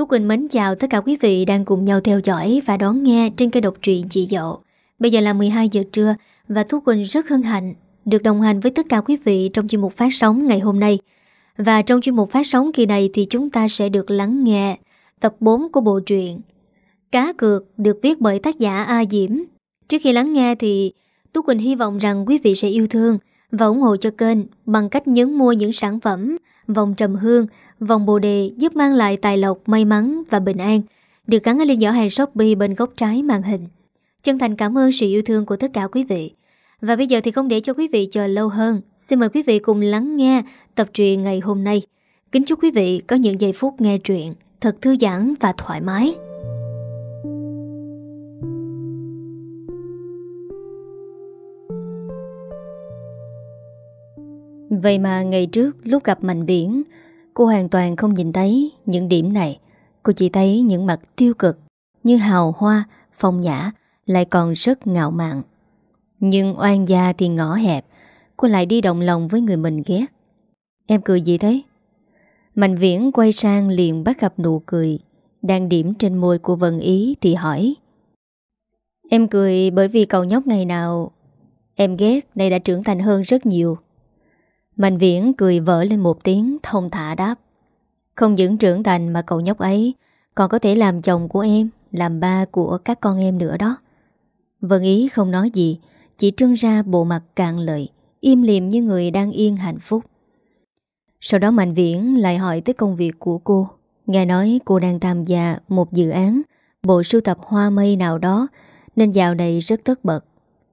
Tú Quỳnh mến chào tất cả quý vị đang cùng nhau theo dõi và đón nghe trên kênh độc truyện Chị Dậu. Bây giờ là 12 giờ trưa và Tú Quỳnh rất hân hạnh được đồng hành với tất cả quý vị trong chuyên mục phát sóng ngày hôm nay. Và trong chuyên mục phát sóng kỳ này thì chúng ta sẽ được lắng nghe tập 4 của bộ truyện Cá cược được viết bởi tác giả A Diễm. Trước khi lắng nghe thì Tú Quỳnh hy vọng rằng quý vị sẽ yêu thương và ủng hộ cho kênh bằng cách nhấn mua những sản phẩm vòng trầm hương, vòng bồ đề giúp mang lại tài lộc, may mắn và bình an, được gắn ở liên giỏ hàng Shopee bên góc trái màn hình. Chân thành cảm ơn sự yêu thương của tất cả quý vị. Và bây giờ thì không để cho quý vị chờ lâu hơn, xin mời quý vị cùng lắng nghe tập truyện ngày hôm nay. Kính chúc quý vị có những giây phút nghe truyện thật thư giãn và thoải mái. Vậy mà ngày trước lúc gặp Mạnh biển Cô hoàn toàn không nhìn thấy những điểm này. Cô chỉ thấy những mặt tiêu cực Như hào hoa, phong nhã Lại còn rất ngạo mạn. Nhưng oan gia thì ngõ hẹp Cô lại đi động lòng với người mình ghét. Em cười gì thế? Mạnh Viễn quay sang liền bắt gặp nụ cười Đang điểm trên môi của Vân Ý thì hỏi Em cười bởi vì cậu nhóc ngày nào? Em ghét nay đã trưởng thành hơn rất nhiều. Mạnh viễn cười vỡ lên một tiếng, thông thả đáp. Không những trưởng thành mà cậu nhóc ấy, Còn có thể làm chồng của em, Làm ba của các con em nữa đó. Vân Ý không nói gì, Chỉ trưng ra bộ mặt cạn lợi Im liềm như người đang yên hạnh phúc. Sau đó Mạnh Viễn lại hỏi tới công việc của cô. Nghe nói cô đang tham gia một dự án, Bộ sưu tập hoa mây nào đó, Nên dạo này rất tất bật.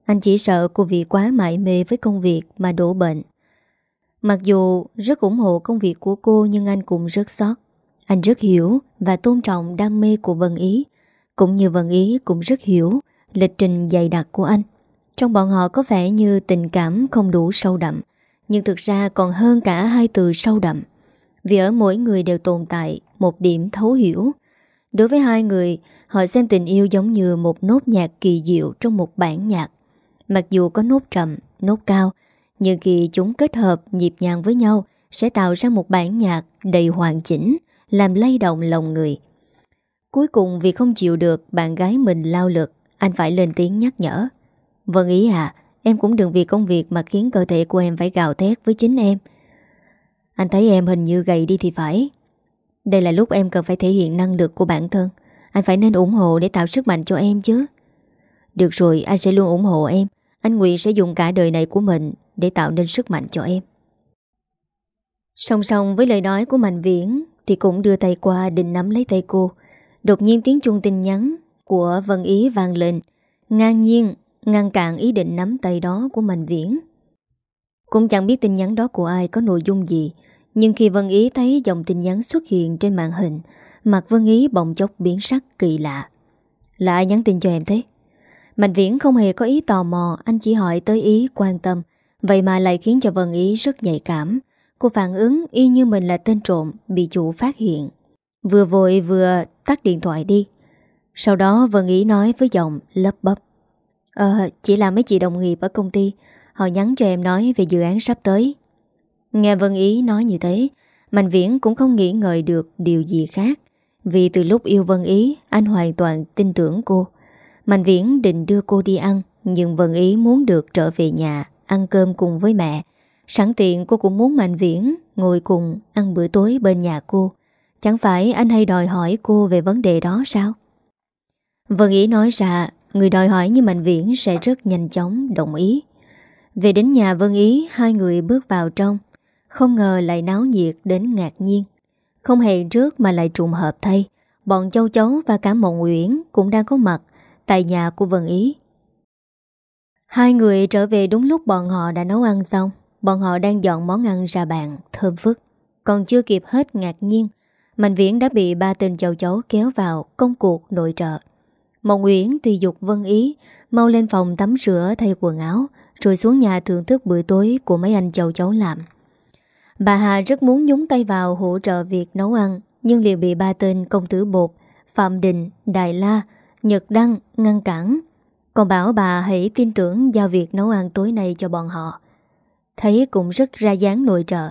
Anh chỉ sợ cô vì quá mải mê với công việc mà đổ bệnh. Mặc dù rất ủng hộ công việc của cô nhưng anh cũng rất xót. Anh rất hiểu và tôn trọng đam mê của Vân Ý, cũng như Vân Ý cũng rất hiểu lịch trình dày đặc của anh. Trong bọn họ có vẻ như tình cảm không đủ sâu đậm, nhưng thực ra còn hơn cả hai từ sâu đậm. Vì ở mỗi người đều tồn tại một điểm thấu hiểu. Đối với hai người, họ xem tình yêu giống như một nốt nhạc kỳ diệu trong một bản nhạc. Mặc dù có nốt trầm, nốt cao, nhưng khi chúng kết hợp nhịp nhàng với nhau sẽ tạo ra một bản nhạc đầy hoàn chỉnh, làm lay động lòng người. Cuối cùng vì không chịu được bạn gái mình lao lực, anh phải lên tiếng nhắc nhở. Vâng ý à, em cũng đừng vì công việc mà khiến cơ thể của em phải gào thét với chính em. Anh thấy em hình như gầy đi thì phải. Đây là lúc em cần phải thể hiện năng lực của bản thân. Anh phải nên ủng hộ để tạo sức mạnh cho em chứ. Được rồi, anh sẽ luôn ủng hộ em. Anh nguyện sẽ dùng cả đời này của mình để tạo nên sức mạnh cho em. Song song với lời nói của Mạnh Viễn thì cũng đưa tay qua định nắm lấy tay cô. Đột nhiên tiếng chuông tin nhắn của Vân Ý vang lên, ngang nhiên ngăn cản ý định nắm tay đó của Mạnh Viễn. Cũng chẳng biết tin nhắn đó của ai có nội dung gì, nhưng khi Vân Ý thấy dòng tin nhắn xuất hiện trên màn hình, mặt Vân Ý bỗng chốc biến sắc kỳ lạ. Là ai nhắn tin cho em thế? Mạnh Viễn không hề có ý tò mò, anh chỉ hỏi tới ý quan tâm, vậy mà lại khiến cho Vân Ý rất nhạy cảm. Cô phản ứng y như mình là tên trộm, bị chủ phát hiện. Vừa vội vừa tắt điện thoại đi. Sau đó Vân Ý nói với giọng lấp bấp. Ờ, chỉ là mấy chị đồng nghiệp ở công ty, họ nhắn cho em nói về dự án sắp tới. Nghe Vân Ý nói như thế, Mạnh Viễn cũng không nghĩ ngợi được điều gì khác. Vì từ lúc yêu Vân Ý, anh hoàn toàn tin tưởng cô. Mạnh Viễn định đưa cô đi ăn, Nhưng Vân Ý muốn được trở về nhà, Ăn cơm cùng với mẹ. Sẵn tiện cô cũng muốn Mạnh Viễn Ngồi cùng ăn bữa tối bên nhà cô. Chẳng phải anh hay đòi hỏi cô Về vấn đề đó sao? Vân Ý nói ra, Người đòi hỏi như Mạnh Viễn sẽ rất nhanh chóng đồng ý. Về đến nhà Vân Ý, Hai người bước vào trong. Không ngờ lại náo nhiệt đến ngạc nhiên. Không hề trước mà lại trùng hợp thay. Bọn châu chấu và cả Mộng Uyển Cũng đang có mặt tại nhà của Vân Ý. Hai người trở về đúng lúc bọn họ đã nấu ăn xong. Bọn họ đang dọn món ăn ra bàn, thơm phức. Còn chưa kịp hết ngạc nhiên, Mạnh Viễn đã bị ba tên châu chấu kéo vào công cuộc nội trợ. Mộng Nguyễn tùy dục Vân Ý mau lên phòng tắm rửa thay quần áo rồi xuống nhà thưởng thức bữa tối của mấy anh châu chấu làm. Bà Hà rất muốn nhúng tay vào hỗ trợ việc nấu ăn nhưng liền bị ba tên công tử bột, Phạm Đình, Đại La Nhật Đăng ngăn cản Còn bảo bà hãy tin tưởng giao việc nấu ăn tối nay cho bọn họ Thấy cũng rất ra dáng nội trợ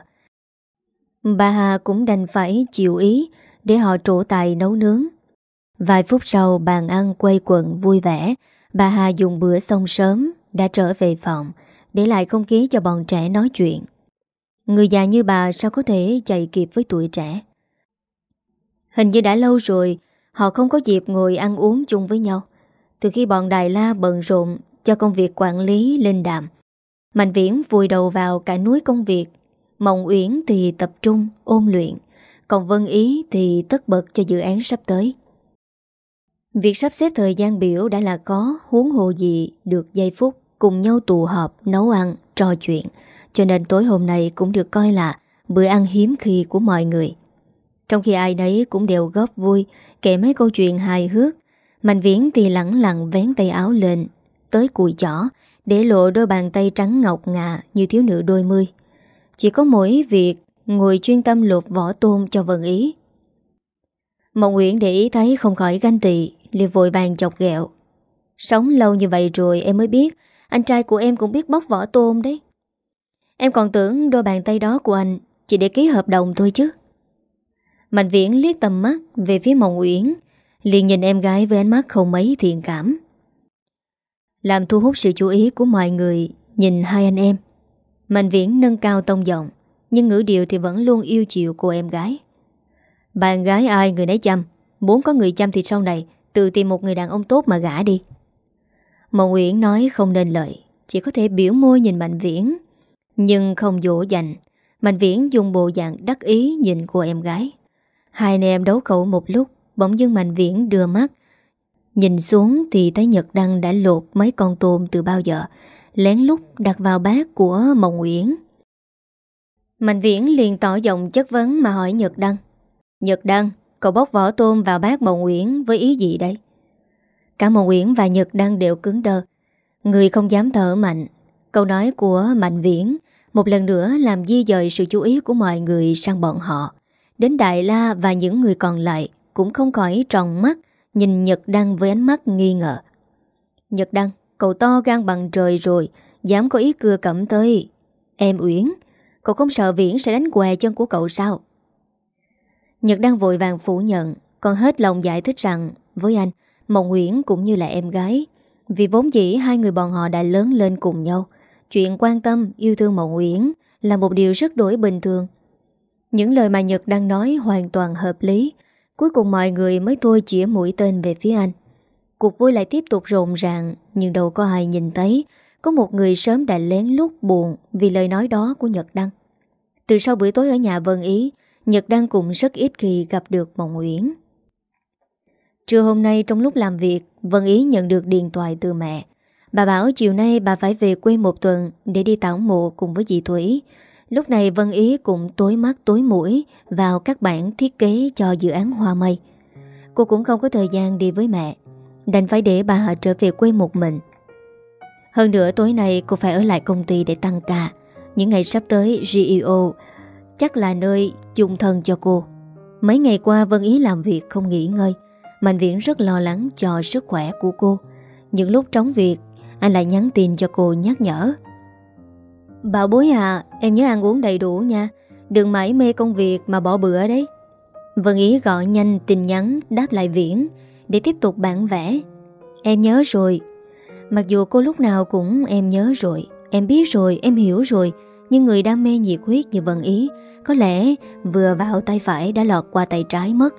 Bà Hà cũng đành phải chịu ý để họ trổ tài nấu nướng. Vài phút sau bàn ăn quay quần vui vẻ, bà Hà dùng bữa xong sớm, đã trở về phòng, để lại không khí cho bọn trẻ nói chuyện. Người già như bà sao có thể chạy kịp với tuổi trẻ. Hình như đã lâu rồi, họ không có dịp ngồi ăn uống chung với nhau. Từ khi bọn Đài La bận rộn cho công việc quản lý lên đàm. Mạnh Viễn vùi đầu vào cả núi công việc. Mộng Uyển thì tập trung, ôn luyện. Còn Vân Ý thì tất bật cho dự án sắp tới. Việc sắp xếp thời gian biểu đã là có huống hồ gì được giây phút cùng nhau tụ họp, nấu ăn, trò chuyện. Cho nên tối hôm nay cũng được coi là bữa ăn hiếm khi của mọi người. Trong khi ai đấy cũng đều góp vui, kể mấy câu chuyện hài hước, Mạnh Viễn thì lặng lặng vén tay áo lên, tới cùi chỏ, để lộ đôi bàn tay trắng ngọc ngà như thiếu nữ đôi mươi. Chỉ có mỗi việc ngồi chuyên tâm lột vỏ tôm cho vần ý. Mộng Nguyễn để ý thấy không khỏi ganh tị, liền vội vàng chọc ghẹo. Sống lâu như vậy rồi em mới biết, anh trai của em cũng biết bóc vỏ tôm đấy. Em còn tưởng đôi bàn tay đó của anh chỉ để ký hợp đồng thôi chứ. Mạnh Viễn liếc tầm mắt về phía Mộng Uyển, liền nhìn em gái với ánh mắt không mấy thiện cảm. Làm thu hút sự chú ý của mọi người nhìn hai anh em. Mạnh Viễn nâng cao tông giọng, nhưng ngữ điệu thì vẫn luôn yêu chiều cô em gái. Bạn gái ai người nấy chăm, muốn có người chăm thì sau này tự tìm một người đàn ông tốt mà gả đi. Mộng Uyển nói không nên lợi, chỉ có thể biểu môi nhìn Mạnh Viễn, nhưng không dỗ dành. Mạnh Viễn dùng bộ dạng đắc ý nhìn cô em gái. Hai anh em đấu khẩu một lúc Bỗng dưng Mạnh Viễn đưa mắt. Nhìn xuống thì thấy Nhật Đăng đã lột mấy con tôm từ bao giờ Lén lút đặt vào bát của Mộng Uyển. Mạnh Viễn liền tỏ giọng chất vấn mà hỏi Nhật Đăng. Nhật Đăng, cậu bóc vỏ tôm vào bát Mộng Uyển với ý gì đấy Cả Mộng Uyển và Nhật Đăng đều cứng đơ. Người không dám thở mạnh. Câu nói của Mạnh Viễn Một lần nữa làm di dời sự chú ý của mọi người sang bọn họ. Đến Đại La và những người còn lại Cũng không khỏi tròn mắt, Nhìn Nhật Đăng với ánh mắt nghi ngờ. Nhật Đăng, Cậu to gan bằng trời rồi, Dám có ý cưa cẩm tới. Em Uyển, Cậu không sợ Viễn sẽ đánh què chân của cậu sao? Nhật Đăng vội vàng phủ nhận, Còn hết lòng giải thích rằng, Với anh, Mộng Uyển cũng như là em gái, Vì vốn dĩ hai người bọn họ đã lớn lên cùng nhau. Chuyện quan tâm yêu thương Mộng Uyển Là một điều rất đổi bình thường những lời mà Nhật đang nói hoàn toàn hợp lý. Cuối cùng mọi người mới thôi chỉa mũi tên về phía anh. Cuộc vui lại tiếp tục rộn ràng, Nhưng đâu có ai nhìn thấy. Có một người sớm đã lén lút buồn Vì lời nói đó của Nhật Đăng. Từ sau buổi tối ở nhà Vân Ý, Nhật Đăng cũng rất ít khi gặp được Mộng Uyển. Trưa hôm nay trong lúc làm việc, Vân Ý nhận được điện thoại từ mẹ. Bà bảo chiều nay bà phải về quê một tuần Để đi tảo mộ cùng với dì Thủy. Lúc này Vân Ý cũng tối mắt tối mũi vào các bản thiết kế cho dự án Hoa Mây. Cô cũng không có thời gian đi với mẹ, đành phải để bà trở về quê một mình. Hơn nữa tối nay cô phải ở lại công ty để tăng ca. Những ngày sắp tới GEO chắc là nơi dùng thân cho cô. Mấy ngày qua Vân Ý làm việc không nghỉ ngơi. Mạnh Viễn rất lo lắng cho sức khỏe của cô. Những lúc trống việc, anh lại nhắn tin cho cô nhắc nhở. Bảo bối à Em nhớ ăn uống đầy đủ nha. Đừng mãi mê công việc mà bỏ bữa đấy. Vân Ý gọi nhanh tin nhắn Đáp lại Viễn Để tiếp tục bản vẽ. Em nhớ rồi. Mặc dù cô lúc nào cũng em nhớ rồi Em biết rồi, em hiểu rồi Nhưng người đam mê nhiệt huyết như Vân Ý Có lẽ vừa vào tay phải đã lọt qua tay trái mất.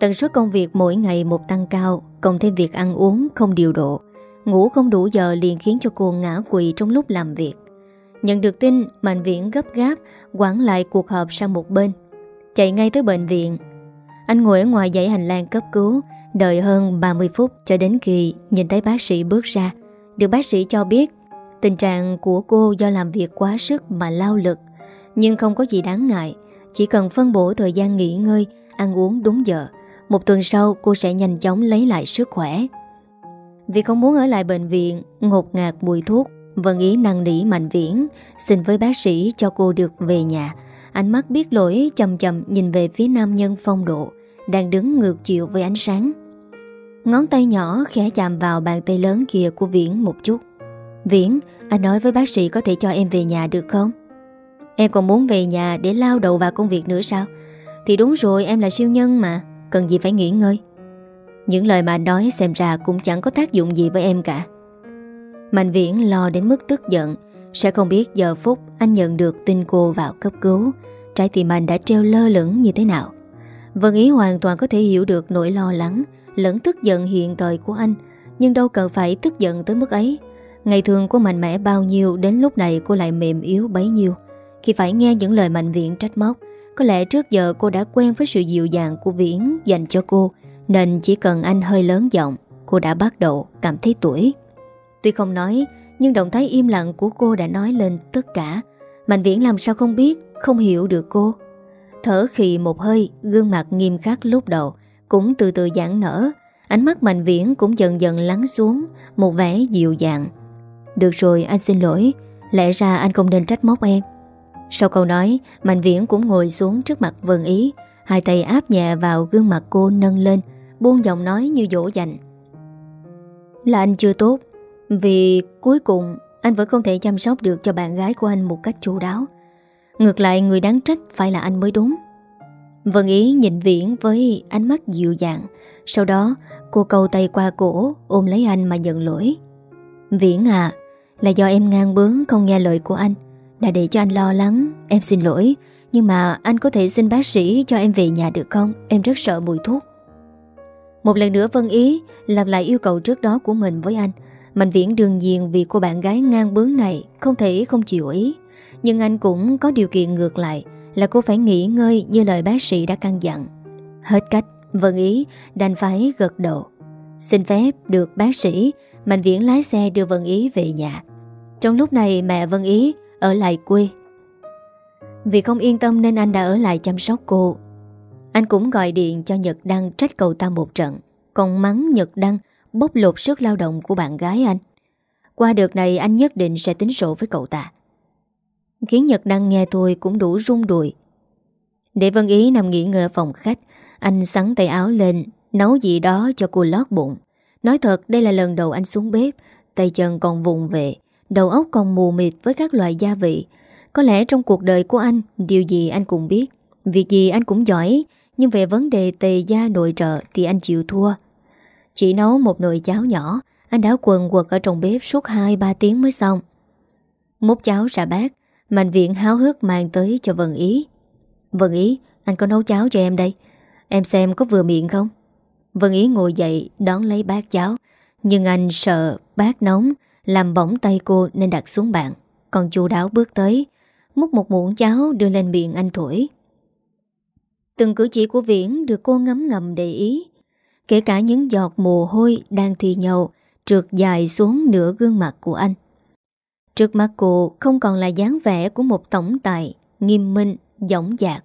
Tần suất công việc mỗi ngày một tăng cao Cộng thêm việc ăn uống không điều độ. Ngủ không đủ giờ liền khiến cho cô ngã quỵ trong lúc làm việc. Nhận được tin, Mạnh Viễn gấp gáp Quảng lại cuộc họp sang một bên. Chạy ngay tới bệnh viện. Anh ngồi ở ngoài dãy hành lang cấp cứu, Đợi hơn 30 phút cho đến khi Nhìn thấy bác sĩ bước ra. Được bác sĩ cho biết, Tình trạng của cô do làm việc quá sức mà lao lực. Nhưng không có gì đáng ngại, Chỉ cần phân bổ thời gian nghỉ ngơi, Ăn uống đúng giờ. Một tuần sau, cô sẽ nhanh chóng lấy lại sức khỏe. Vì không muốn ở lại bệnh viện, Ngột ngạt mùi thuốc. Vân Ý năng nỉ mạnh viễn. Xin với bác sĩ cho cô được về nhà. Ánh mắt biết lỗi chầm chậm Nhìn về phía nam nhân phong độ Đang đứng ngược chiều với ánh sáng. Ngón tay nhỏ khẽ chạm vào bàn tay lớn kia của Viễn một chút. Viễn, anh nói với bác sĩ có thể cho em về nhà được không? Em còn muốn về nhà để lao đầu vào công việc nữa sao? Thì đúng rồi, em là siêu nhân mà Cần gì phải nghỉ ngơi. Những lời mà anh nói xem ra cũng chẳng có tác dụng gì với em cả. Mạnh Viễn lo đến mức tức giận. Sẽ không biết giờ phút anh nhận được tin cô vào cấp cứu. Trái tim anh đã treo lơ lửng như thế nào? Vân Ý hoàn toàn có thể hiểu được nỗi lo lắng, Lẫn tức giận hiện thời của anh. Nhưng đâu cần phải tức giận tới mức ấy. Ngày thường cô mạnh mẽ bao nhiêu, Đến lúc này cô lại mềm yếu bấy nhiêu. Khi phải nghe những lời mạnh viện trách móc, Có lẽ trước giờ cô đã quen với sự dịu dàng của Viễn dành cho cô, Nên chỉ cần anh hơi lớn giọng, Cô đã bắt đầu cảm thấy tuổi. Tuy không nói, Nhưng động thái im lặng của cô đã nói lên tất cả. Mạnh Viễn làm sao không biết, Không hiểu được cô. Thở khì một hơi, Gương mặt nghiêm khắc lúc đầu Cũng từ từ giãn nở. Ánh mắt Mạnh Viễn cũng dần dần lắng xuống, Một vẻ dịu dàng. Được rồi, anh xin lỗi. Lẽ ra anh không nên trách móc em. Sau câu nói, Mạnh Viễn cũng ngồi xuống trước mặt Vân Ý. Hai tay áp nhẹ vào gương mặt cô nâng lên, Buông giọng nói như dỗ dành. Là anh chưa tốt. Vì cuối cùng, Anh vẫn không thể chăm sóc được cho bạn gái của anh Một cách chu đáo. Ngược lại, người đáng trách phải là anh mới đúng. Vân Ý nhìn Viễn với ánh mắt dịu dàng. Sau đó, cô cầu tay qua cổ, Ôm lấy anh mà nhận lỗi. Viễn à Là do em ngang bướng không nghe lời của anh. Đã để cho anh lo lắng, Em xin lỗi. Nhưng mà anh có thể xin bác sĩ cho em về nhà được không? Em rất sợ mùi thuốc. Một lần nữa Vân Ý làm lại yêu cầu trước đó của mình với anh. Mạnh Viễn đương nhiên vì cô bạn gái ngang bướng này Không thể không chịu ý. Nhưng anh cũng có điều kiện ngược lại, Là cô phải nghỉ ngơi như lời bác sĩ đã căn dặn. Hết cách Vân Ý, đành phải gật đầu. Xin phép được bác sĩ, Mạnh Viễn lái xe đưa Vân Ý về nhà. Trong lúc này mẹ Vân Ý, Ở lại quê. Vì không yên tâm nên anh đã ở lại chăm sóc cô. Anh cũng gọi điện cho Nhật Đăng trách cầu ta một trận, Còn mắng Nhật Đăng bóc lột sức lao động của bạn gái anh. Qua đợt này, anh nhất định sẽ tính sổ với cậu ta. Khiến Nhật Đăng nghe tôi cũng đủ rung đùi. Để Vân Ý nằm nghỉ ngơi phòng khách, Anh sắn tay áo lên, Nấu gì đó cho cô lót bụng. Nói thật, đây là lần đầu anh xuống bếp, Tay chân còn vùng về, Đầu óc còn mù mịt với các loại gia vị. Có lẽ trong cuộc đời của anh, Điều gì anh cũng biết. Việc gì anh cũng giỏi, Nhưng về vấn đề tề gia nội trợ Thì anh chịu thua. Chỉ nấu một nồi cháo nhỏ, Anh đã quần quật ở trong bếp suốt 2-3 tiếng mới xong. Múc cháo ra bát, Mạnh viện háo hức mang tới cho Vân Ý. Vân Ý, Anh có nấu cháo cho em đây. Em xem có vừa miệng không? Vân Ý ngồi dậy đón lấy bát cháo, Nhưng anh sợ bát nóng Làm bỏng tay cô nên đặt xuống bàn. Còn chu đáo bước tới, Múc một muỗng cháo đưa lên miệng anh thổi. Từng cử chỉ của Viễn Được cô ngấm ngầm để ý. Kể cả những giọt mồ hôi Đang thi nhau Trượt dài xuống nửa gương mặt của anh Trước mắt cô không còn là dáng vẻ Của một tổng tài Nghiêm minh, dõng dạc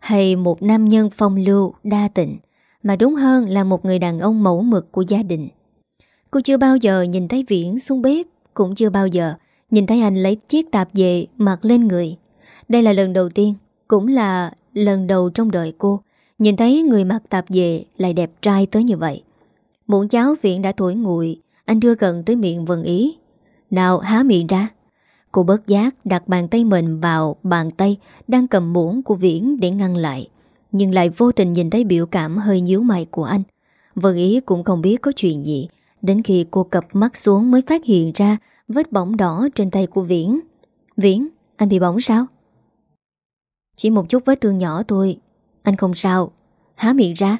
Hay một nam nhân phong lưu, đa tịnh mà đúng hơn là một người đàn ông mẫu mực của gia đình. Cô chưa bao giờ nhìn thấy Viễn xuống bếp, cũng chưa bao giờ nhìn thấy anh lấy chiếc tạp dề mặc lên người. Đây là lần đầu tiên, cũng là lần đầu trong đời cô, nhìn thấy người mặc tạp dề lại đẹp trai tới như vậy. Muỗng cháo Viễn đã thổi nguội, anh đưa gần tới miệng vần Ý. Nào há miệng ra. Cô bớt giác đặt bàn tay mình vào bàn tay đang cầm muỗng của Viễn để ngăn lại nhưng lại vô tình nhìn thấy biểu cảm hơi nhíu mày của anh. Vân Ý cũng không biết có chuyện gì, đến khi cô cập mắt xuống mới phát hiện ra vết bỏng đỏ trên tay của Viễn. Viễn, anh bị bỏng sao? Chỉ một chút vết thương nhỏ thôi, anh không sao, há miệng ra.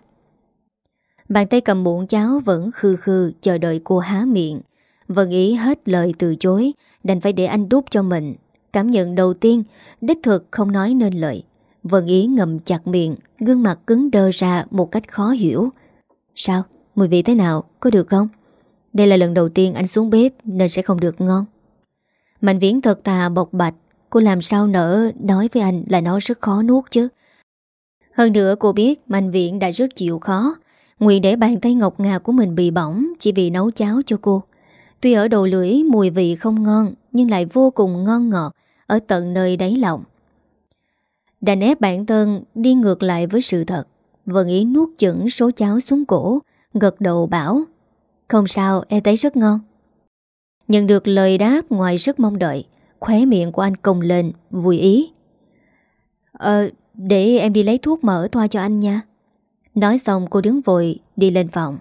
Bàn tay cầm muỗng cháo vẫn khư khư chờ đợi cô há miệng. Vân Ý hết lời từ chối, đành phải để anh đút cho mình. Cảm nhận đầu tiên, đích thực không nói nên lời. Vân Ý ngầm chặt miệng Gương mặt cứng đơ ra một cách khó hiểu Sao? Mùi vị thế nào? Có được không? Đây là lần đầu tiên anh xuống bếp Nên sẽ không được ngon Mạnh viễn thật tà bộc bạch Cô làm sao nỡ nói với anh là nó rất khó nuốt chứ hơn nữa cô biết Mạnh viện đã rất chịu khó. Nguyện để bàn tay ngọc ngà của mình bị bỏng Chỉ vì nấu cháo cho cô. Tuy ở đầu lưỡi mùi vị không ngon, Nhưng lại vô cùng ngon ngọt, Ở tận nơi đáy lòng. Đành ép bản thân đi ngược lại với sự thật, Vân Ý nuốt chửng số cháo xuống cổ, Gật đầu bảo, Không sao, em thấy rất ngon. Nhận được lời đáp ngoài rất mong đợi, Khóe miệng của anh cồng lên, Vui ý. Ờ để em đi lấy thuốc mỡ thoa cho anh nha. Nói xong cô đứng vội, đi lên phòng.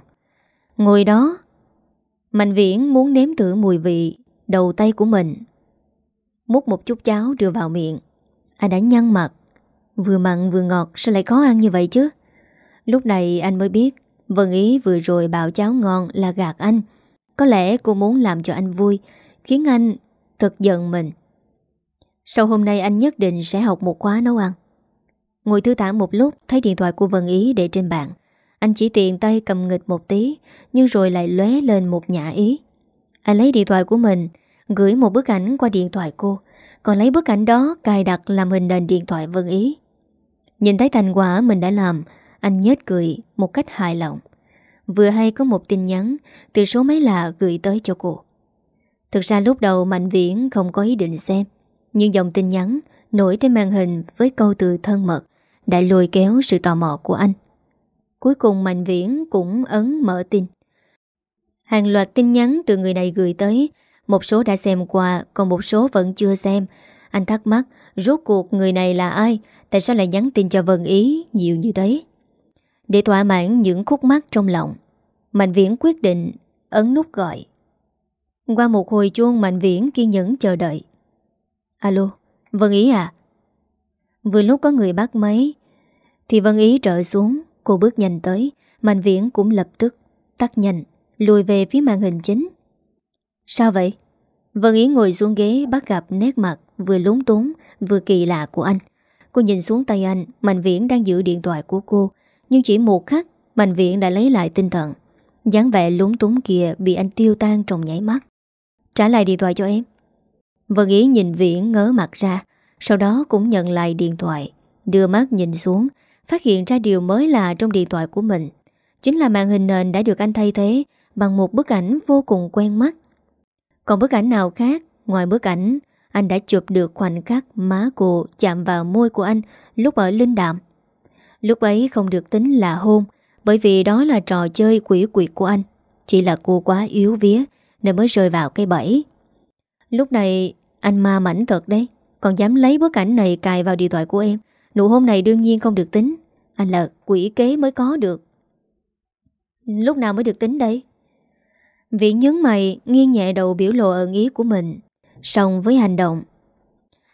Ngồi đó, Mạnh viễn muốn nếm thử mùi vị Đầu tay của mình. Múc một chút cháo đưa vào miệng. Anh đã nhăn mặt. Vừa mặn vừa ngọt, sao lại khó ăn như vậy chứ? Lúc này anh mới biết, Vân Ý vừa rồi bảo cháo ngon là gạt anh. Có lẽ cô muốn làm cho anh vui, Khiến anh thật giận mình. Sau hôm nay anh nhất định sẽ học một khóa nấu ăn. Ngồi thư thả một lúc, Thấy điện thoại của Vân Ý để trên bàn. Anh chỉ tiện tay cầm nghịch một tí, Nhưng rồi lại lóe lên một nhã ý. Anh lấy điện thoại của mình, Gửi một bức ảnh qua điện thoại cô. Còn lấy bức ảnh đó cài đặt làm hình nền điện thoại Vân Ý. Nhìn thấy thành quả mình đã làm, Anh nhếch cười một cách hài lòng. Vừa hay có một tin nhắn Từ số máy lạ gửi tới cho cô. Thực ra lúc đầu Mạnh Viễn không có ý định xem, Nhưng dòng tin nhắn Nổi trên màn hình với câu từ thân mật. Đã lôi kéo sự tò mò của anh. Cuối cùng Mạnh Viễn cũng ấn mở tin. Hàng loạt tin nhắn từ người này gửi tới. Một số đã xem qua Còn một số vẫn chưa xem. Anh thắc mắc Rốt cuộc người này là ai? Tại sao lại nhắn tin cho Vân Ý? Nhiều như thế. Để thỏa mãn những khúc mắc trong lòng Mạnh Viễn quyết định ấn nút gọi. Qua một hồi chuông Mạnh Viễn kiên nhẫn chờ đợi. Alo, Vân Ý à? Vừa lúc có người bắt máy, Thì Vân Ý trợ xuống. Cô bước nhanh tới Mạnh Viễn cũng lập tức tắt nhanh, Lùi về phía màn hình chính. Sao vậy? Vân Ý ngồi xuống ghế bắt gặp nét mặt Vừa lúng túng, vừa kỳ lạ của anh. Cô nhìn xuống tay anh Mạnh Viễn đang giữ điện thoại của cô, Nhưng chỉ một khắc Mạnh Viễn đã lấy lại tinh thần. Dáng vẻ lúng túng kia bị anh tiêu tan trong nháy mắt. Trả lại điện thoại cho em. Vân Ý nhìn Viễn ngớ mặt ra sau đó cũng nhận lại điện thoại, Đưa mắt nhìn xuống, Phát hiện ra điều mới lạ trong điện thoại của mình. Chính là màn hình nền đã được anh thay thế Bằng một bức ảnh vô cùng quen mắt. Còn bức ảnh nào khác? Ngoài bức ảnh, Anh đã chụp được khoảnh khắc má cô chạm vào môi của anh Lúc ở Linh Đạm Lúc ấy không được tính là hôn, Bởi vì đó là trò chơi quỷ quyệt của anh. Chỉ là cô quá yếu vía, Nên mới rơi vào cây bẫy. Lúc này, anh ma mảnh thật đấy. Còn dám lấy bức ảnh này cài vào điện thoại của em. Nụ hôn này đương nhiên không được tính. Anh là quỷ kế mới có được. Lúc nào mới được tính đây? Viện nhấn mày, Nghiêng nhẹ đầu biểu lộ ẩn ý của mình. Xong với hành động.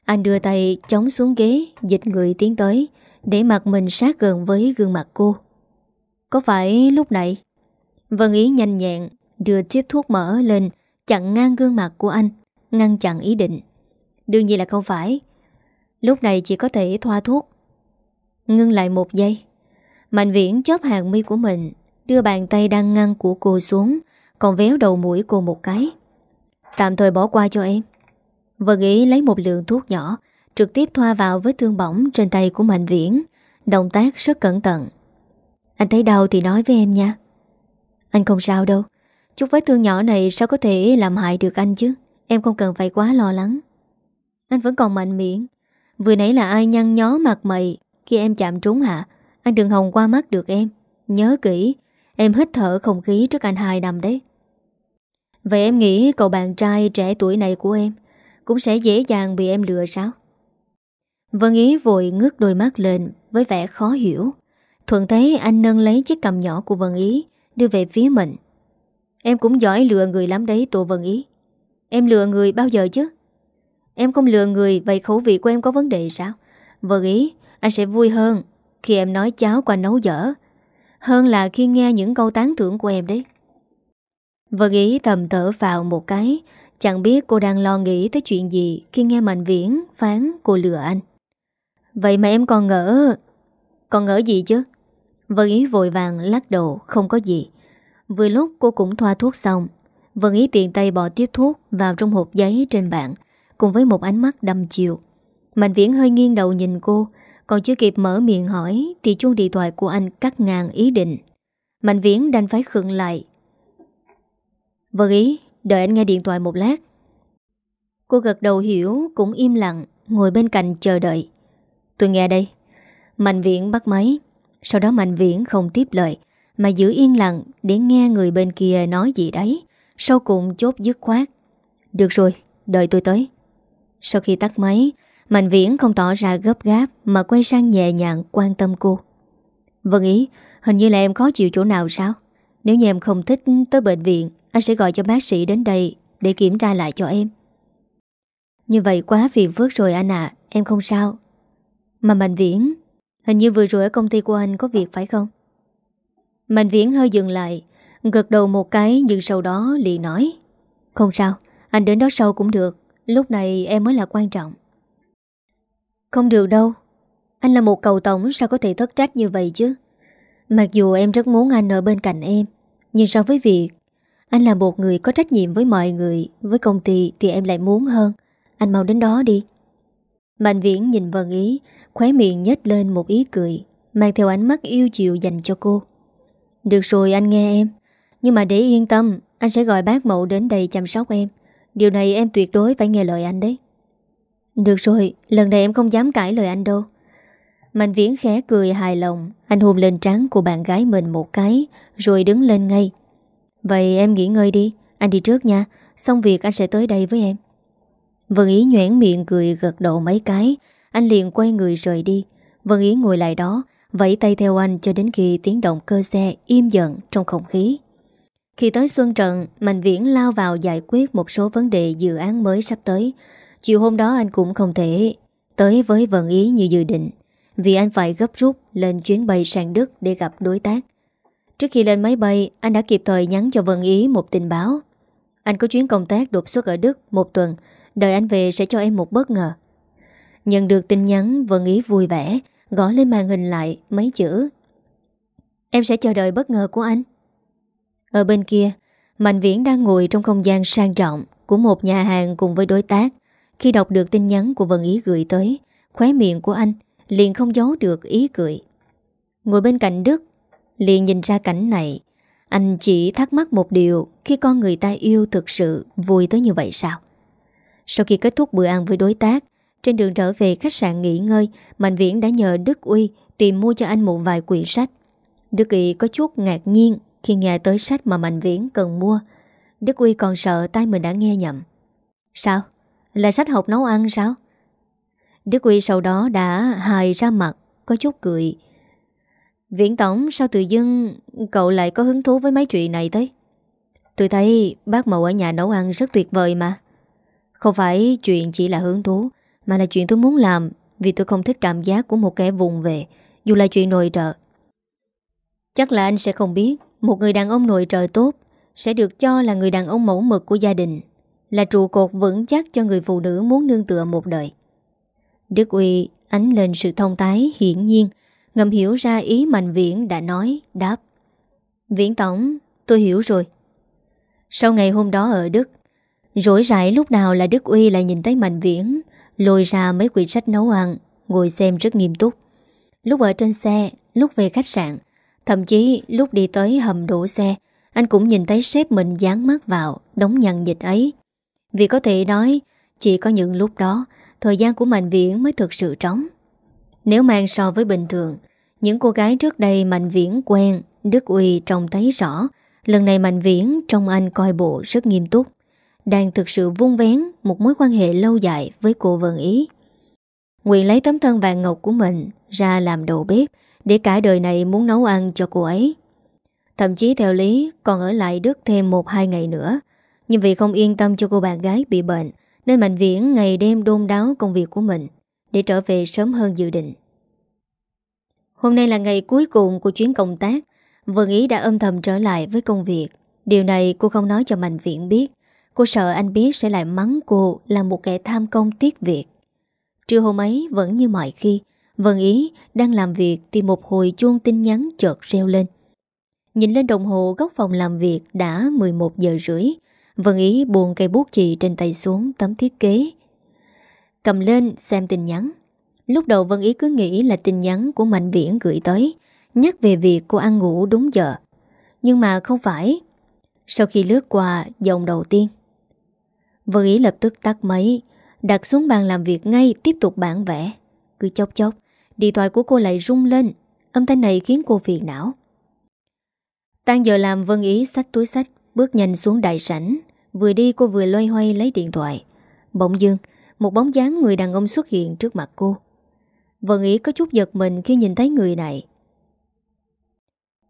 Anh đưa tay chống xuống ghế, Dịch người tiến tới, Để mặt mình sát gần với gương mặt cô. Có phải lúc nãy? Vân ý nhanh nhẹn, Đưa chiếc thuốc mỡ lên, Chặn ngang gương mặt của anh, Ngăn chặn ý định. Đương nhiên là không phải. Lúc này chỉ có thể thoa thuốc. Ngưng lại một giây. Mạnh viễn chớp hàng mi của mình, Đưa bàn tay đang ngăn của cô xuống, Còn véo đầu mũi cô một cái. Tạm thời bỏ qua cho em. Vân ý lấy một lượng thuốc nhỏ, Trực tiếp thoa vào vết thương bỏng Trên tay của Mạnh Viễn, Động tác rất cẩn thận. Anh thấy đau thì nói với em nha. Anh không sao đâu. Chút vết thương nhỏ này sao có thể làm hại được anh chứ? Em không cần phải quá lo lắng. Anh vẫn còn mạnh miệng. Vừa nãy là ai nhăn nhó mặt mày? Khi em chạm trúng hả? Anh đừng hồng qua mắt được em. Nhớ kỹ, Em hít thở không khí trước anh hai đầm đấy. Vậy em nghĩ cậu bạn trai trẻ tuổi này của em Cũng sẽ dễ dàng bị em lừa sao? Vân Ý vội ngước đôi mắt lên Với vẻ khó hiểu. Thuận thấy anh nâng lấy chiếc cầm nhỏ của Vân Ý, Đưa về phía mình. Em cũng giỏi lừa người lắm đấy, Tô Vân Ý. Em lừa người bao giờ chứ? Em không lừa người, Vậy khẩu vị của em có vấn đề sao? Vâng Ý, Anh sẽ vui hơn Khi em nói cháo qua nấu dở. Hơn là khi nghe những câu tán thưởng của em đấy. Vân Ý thầm thở vào một cái. Chẳng biết cô đang lo nghĩ tới chuyện gì Khi nghe Mạnh Viễn phán cô lừa anh. Vậy mà em còn ngỡ Còn ngỡ gì chứ? Vân Ý vội vàng lắc đầu, Không có gì. Vừa lúc cô cũng thoa thuốc xong. Vân Ý tiện tay bỏ tiếp thuốc Vào trong hộp giấy trên bàn. Cùng với một ánh mắt đâm chiều. Mạnh Viễn hơi nghiêng đầu nhìn cô Còn chưa kịp mở miệng hỏi Thì chuông điện thoại của anh cắt ngang ý định. Mạnh Viễn đành phải khựng lại. Vâng Ý Đợi anh nghe điện thoại một lát. Cô gật đầu hiểu Cũng im lặng Ngồi bên cạnh chờ đợi. Tôi nghe đây. Mạnh Viễn bắt máy. Sau đó Mạnh Viễn không tiếp lời Mà giữ yên lặng để nghe người bên kia nói gì đấy Sau cùng chốt dứt khoát. Được rồi, đợi tôi tới. Sau khi tắt máy, Mạnh Viễn không tỏ ra gấp gáp Mà quay sang nhẹ nhàng quan tâm cô. Vân ý, Hình như là em khó chịu chỗ nào sao? Nếu như em không thích tới bệnh viện, Anh sẽ gọi cho bác sĩ đến đây Để kiểm tra lại cho em. Như vậy quá phiền phức rồi anh ạ, Em không sao. Mà Mạnh Viễn, Hình như vừa rồi ở công ty của anh có việc phải không? Mạnh Viễn hơi dừng lại, Gật đầu một cái nhưng sau đó liền nói, Không sao, Anh đến đó sau cũng được. Lúc này em mới là quan trọng. Không được đâu. Anh là một cầu tổng, sao có thể thất trách như vậy chứ? Mặc dù em rất muốn anh ở bên cạnh em, Nhưng so với việc Anh là một người có trách nhiệm với mọi người, Với công ty thì em lại muốn hơn. Anh mau đến đó đi. Mạnh viễn nhìn Vân Ý Khóe miệng nhếch lên một ý cười, Mang theo ánh mắt yêu chiều dành cho cô. Được rồi, anh nghe em. Nhưng mà để yên tâm, Anh sẽ gọi bác mẫu đến đây chăm sóc em. Điều này em tuyệt đối phải nghe lời anh đấy. Được rồi, Lần này em không dám cãi lời anh đâu. Mạnh viễn khẽ cười hài lòng, Anh hôn lên trán của bạn gái mình một cái, Rồi đứng lên ngay. Vậy em nghỉ ngơi đi, Anh đi trước nha, Xong việc anh sẽ tới đây với em. Vân Ý nhoảng miệng cười gật đầu mấy cái, Anh liền quay người rời đi. Vân Ý ngồi lại đó, Vẫy tay theo anh cho đến khi tiếng động cơ xe Im dần trong không khí. Khi tới Xuân Trận, Mạnh Viễn lao vào giải quyết một số vấn đề dự án mới sắp tới. Chiều hôm đó anh cũng không thể Tới với Vân Ý như dự định, Vì anh phải gấp rút lên chuyến bay sang Đức Để gặp đối tác. Trước khi lên máy bay, Anh đã kịp thời nhắn cho Vân Ý một tin báo. Anh có chuyến công tác đột xuất ở Đức một tuần, Đợi anh về sẽ cho em một bất ngờ. Nhận được tin nhắn, Vân Ý vui vẻ, Gõ lên màn hình lại mấy chữ. Em sẽ chờ đợi bất ngờ của anh. Ở bên kia, Mạnh Viễn đang ngồi trong không gian sang trọng Của một nhà hàng cùng với đối tác. Khi đọc được tin nhắn của Vân Ý gửi tới, Khóe miệng của anh Liền không giấu được ý cười. Ngồi bên cạnh Đức, Liền nhìn ra cảnh này. Anh chỉ thắc mắc một điều, Khi con người ta yêu thực sự, vui tới như vậy sao? Sau khi kết thúc bữa ăn với đối tác, Trên đường trở về khách sạn nghỉ ngơi, Mạnh Viễn đã nhờ Đức Uy Tìm mua cho anh một vài quyển sách. Đức Uy có chút ngạc nhiên khi nghe tới sách mà Mạnh Viễn cần mua, Đức Uy còn sợ tay mình đã nghe nhầm. Sao? Là sách học nấu ăn sao? Đức Uy sau đó đã hài ra mặt, Có chút cười. Viễn Tổng, sao tự dưng Cậu lại có hứng thú với mấy chuyện này thế? Tôi thấy bác mẫu ở nhà nấu ăn rất tuyệt vời mà. Không phải chuyện chỉ là hứng thú, Mà là chuyện tôi muốn làm Vì tôi không thích cảm giác của một kẻ vùng về, Dù là chuyện nội trợ. Chắc là anh sẽ không biết. Một người đàn ông nội trợ tốt Sẽ được cho là người đàn ông mẫu mực của gia đình Là trụ cột vững chắc cho người phụ nữ muốn nương tựa một đời. Đức Uy ánh lên sự thông tái hiển nhiên Ngầm hiểu ra ý Mạnh Viễn đã nói Đáp Viễn Tổng tôi hiểu rồi. Sau ngày hôm đó ở Đức Rỗi rãi lúc nào là Đức Uy lại nhìn thấy Mạnh Viễn Lôi ra mấy quyển sách nấu ăn Ngồi xem rất nghiêm túc. Lúc ở trên xe, lúc về khách sạn Thậm chí, lúc đi tới hầm đổ xe, Anh cũng nhìn thấy sếp mình dán mắt vào, Đóng nhằn dịch ấy Vì có thể nói, Chỉ có những lúc đó, Thời gian của Mạnh Viễn mới thực sự trống Nếu mang so với bình thường, Những cô gái trước đây Mạnh Viễn quen, Đức Uy trông thấy rõ, Lần này Mạnh Viễn trong anh coi bộ rất nghiêm túc, đang thực sự vung vén một mối quan hệ lâu dài với cô Vân Ý. Nguyện lấy tấm thân vàng ngọc của mình ra làm đầu bếp để cả đời này muốn nấu ăn cho cô ấy. Thậm chí theo lý còn ở lại Đức thêm một hai ngày nữa. Nhưng vì không yên tâm cho cô bạn gái bị bệnh nên Mạnh Viễn ngày đêm đôn đáo công việc của mình để trở về sớm hơn dự định. Hôm nay là ngày cuối cùng của chuyến công tác Vân Ý đã âm thầm trở lại với công việc Điều này cô không nói cho Mạnh Viễn biết Cô sợ anh biết sẽ lại mắng cô là một kẻ tham công tiếc việc. Trưa hôm ấy vẫn như mọi khi, Vân Ý đang làm việc thì một hồi chuông tin nhắn chợt reo lên. Nhìn lên đồng hồ góc phòng làm việc đã 11 giờ rưỡi, Vân Ý buồn cây bút chì trên tay xuống tấm thiết kế. Cầm lên xem tin nhắn. Lúc đầu Vân Ý cứ nghĩ là tin nhắn của Mạnh Viễn gửi tới, nhắc về việc cô ăn ngủ đúng giờ. Nhưng mà không phải. Sau khi lướt qua dòng đầu tiên, Vân Ý lập tức tắt máy Đặt xuống bàn làm việc ngay Tiếp tục bản vẽ Cứ chốc chốc Điện thoại của cô lại rung lên. Âm thanh này khiến cô phiền não. Tan giờ làm Vân Ý xách túi sách Bước nhanh xuống đại sảnh. Vừa đi cô vừa loay hoay lấy điện thoại. Bỗng dưng, Một bóng dáng người đàn ông xuất hiện trước mặt cô. Vân Ý có chút giật mình khi nhìn thấy người này.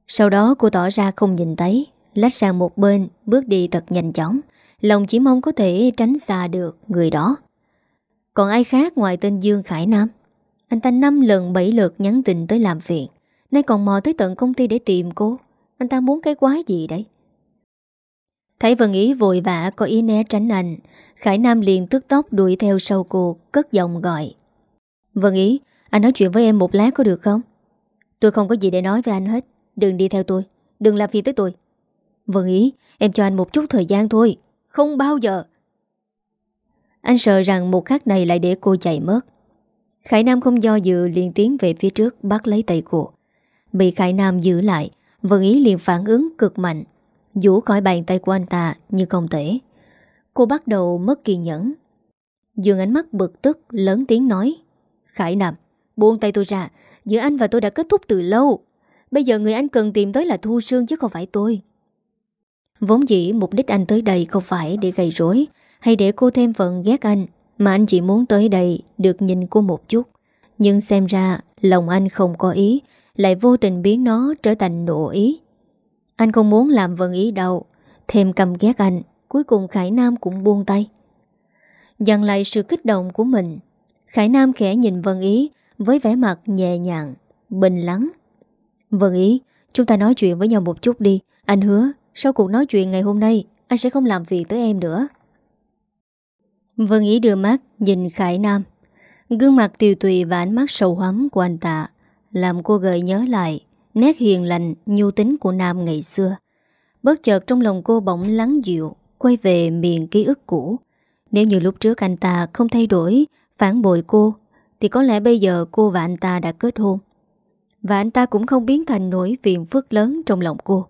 Sau đó cô tỏ ra không nhìn thấy, Lách sang một bên, Bước đi thật nhanh chóng. Lòng chỉ mong có thể tránh xa được người đó. Còn ai khác ngoài tên Dương Khải Nam? Anh ta 5 lần 7 lượt nhắn tin tới làm việc. Nay còn mò tới tận công ty để tìm cô. Anh ta muốn cái quái gì đấy? Thấy Vân Ý vội vã có ý né tránh anh. Khải Nam liền tức tốc đuổi theo sau cô, Cất giọng gọi. Vân Ý, Anh nói chuyện với em một lát có được không? Tôi không có gì để nói với anh hết. Đừng đi theo tôi. Đừng làm phiền tới tôi. Vân Ý, Em cho anh một chút thời gian thôi. Không bao giờ. Anh sợ rằng một khắc này lại để cô chạy mất. Khải Nam không do dự liền tiến về phía trước, bắt lấy tay cô. Bị Khải Nam giữ lại, Vân Ý liền phản ứng cực mạnh. Vũ khỏi bàn tay của anh ta như không thể. Cô bắt đầu mất kiên nhẫn. Dương ánh mắt bực tức, Lớn tiếng nói, Khải Nam, buông tay tôi ra, Giữa anh và tôi đã kết thúc từ lâu. Bây giờ người anh cần tìm tới là Thu Sương chứ không phải tôi. Vốn dĩ mục đích anh tới đây không phải để gây rối, Hay để cô thêm phần ghét anh. Mà anh chỉ muốn tới đây được nhìn cô một chút. Nhưng xem ra lòng anh không có ý, Lại vô tình biến nó trở thành nộ ý. Anh không muốn làm vần ý đâu Thêm cầm ghét anh, Cuối cùng Khải Nam cũng buông tay. Dặn lại sự kích động của mình, Khải Nam khẽ nhìn Vân Ý Với vẻ mặt nhẹ nhàng, Bình lắng. Vân Ý, Chúng ta nói chuyện với nhau một chút đi. Anh hứa, Sau cuộc nói chuyện ngày hôm nay, Anh sẽ không làm việc tới em nữa. Vân Ý đưa mắt Nhìn Khải Nam. Gương mặt tiều tùy và ánh mắt sầu hắm của anh ta Làm cô gợi nhớ lại Nét hiền lành, Nhu tính của Nam ngày xưa. Bất chợt trong lòng cô bỗng lắng dịu, Quay về miền ký ức cũ. Nếu như lúc trước anh ta không thay đổi, Phản bội cô, Thì có lẽ bây giờ cô và anh ta đã kết hôn. Và anh ta cũng không biến thành nỗi phiền phức lớn trong lòng cô.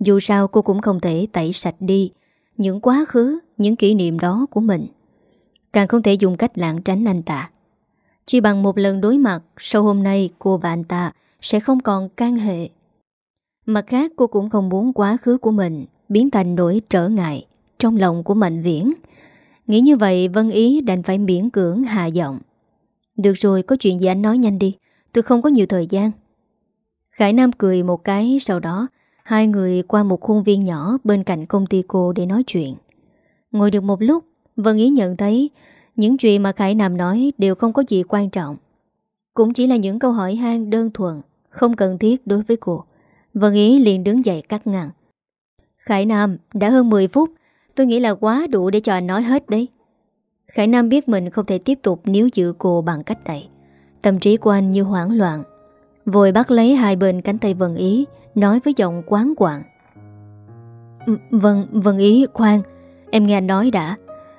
Dù sao cô cũng không thể tẩy sạch đi Những quá khứ, Những kỷ niệm đó của mình. Càng không thể dùng cách lãng tránh anh ta. Chỉ bằng một lần đối mặt, Sau hôm nay cô và anh ta Sẽ không còn can hệ. Mặt khác, cô cũng không muốn quá khứ của mình Biến thành nỗi trở ngại Trong lòng của Mạnh Viễn. Nghĩ như vậy, Vân Ý đành phải miễn cưỡng hạ giọng. Được rồi, có chuyện gì anh nói nhanh đi, Tôi không có nhiều thời gian. Khải Nam cười một cái, Sau đó, Hai người qua một khuôn viên nhỏ Bên cạnh công ty cô để nói chuyện. Ngồi được một lúc Vân Ý nhận thấy Những chuyện mà Khải Nam nói Đều không có gì quan trọng. Cũng chỉ là những câu hỏi han đơn thuần Không cần thiết đối với cô. Vân Ý liền đứng dậy cắt ngang. Khải Nam đã hơn 10 phút Tôi nghĩ là quá đủ để cho anh nói hết đấy. Khải Nam biết mình không thể tiếp tục níu giữ cô bằng cách này. Tâm trí của anh như hoảng loạn. Vội bắt lấy hai bên cánh tay Vân Ý Nói với giọng quán quạng. Vân, Vân Ý khoan Em nghe anh nói đã.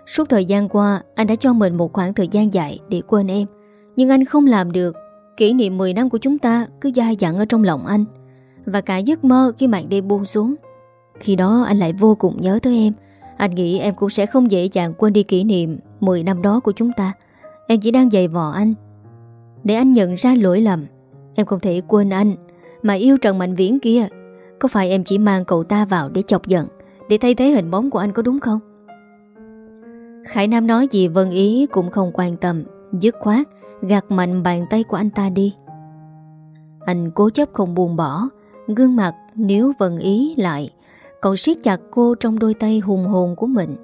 Suốt thời gian qua, anh đã cho mình một khoảng thời gian dài để quên em. Nhưng anh không làm được. Kỷ niệm 10 năm của chúng ta cứ dai dặn ở trong lòng anh. Và cả giấc mơ khi màn đêm buông xuống. Khi đó, anh lại vô cùng nhớ tới em. Anh nghĩ em cũng sẽ không dễ dàng quên đi kỷ niệm 10 năm đó của chúng ta. Em chỉ đang dày vò anh. Để anh nhận ra lỗi lầm, Em không thể quên anh, Mà yêu Trần Mạnh Viễn kia. Có phải em chỉ mang cậu ta vào để chọc giận, Để thay thế hình bóng của anh có đúng không? Khải Nam nói gì Vân Ý cũng không quan tâm Dứt khoát Gạt mạnh bàn tay của anh ta đi Anh cố chấp không buồn bỏ Gương mặt nếu Vân Ý lại còn siết chặt cô trong đôi tay hùng hồn của mình.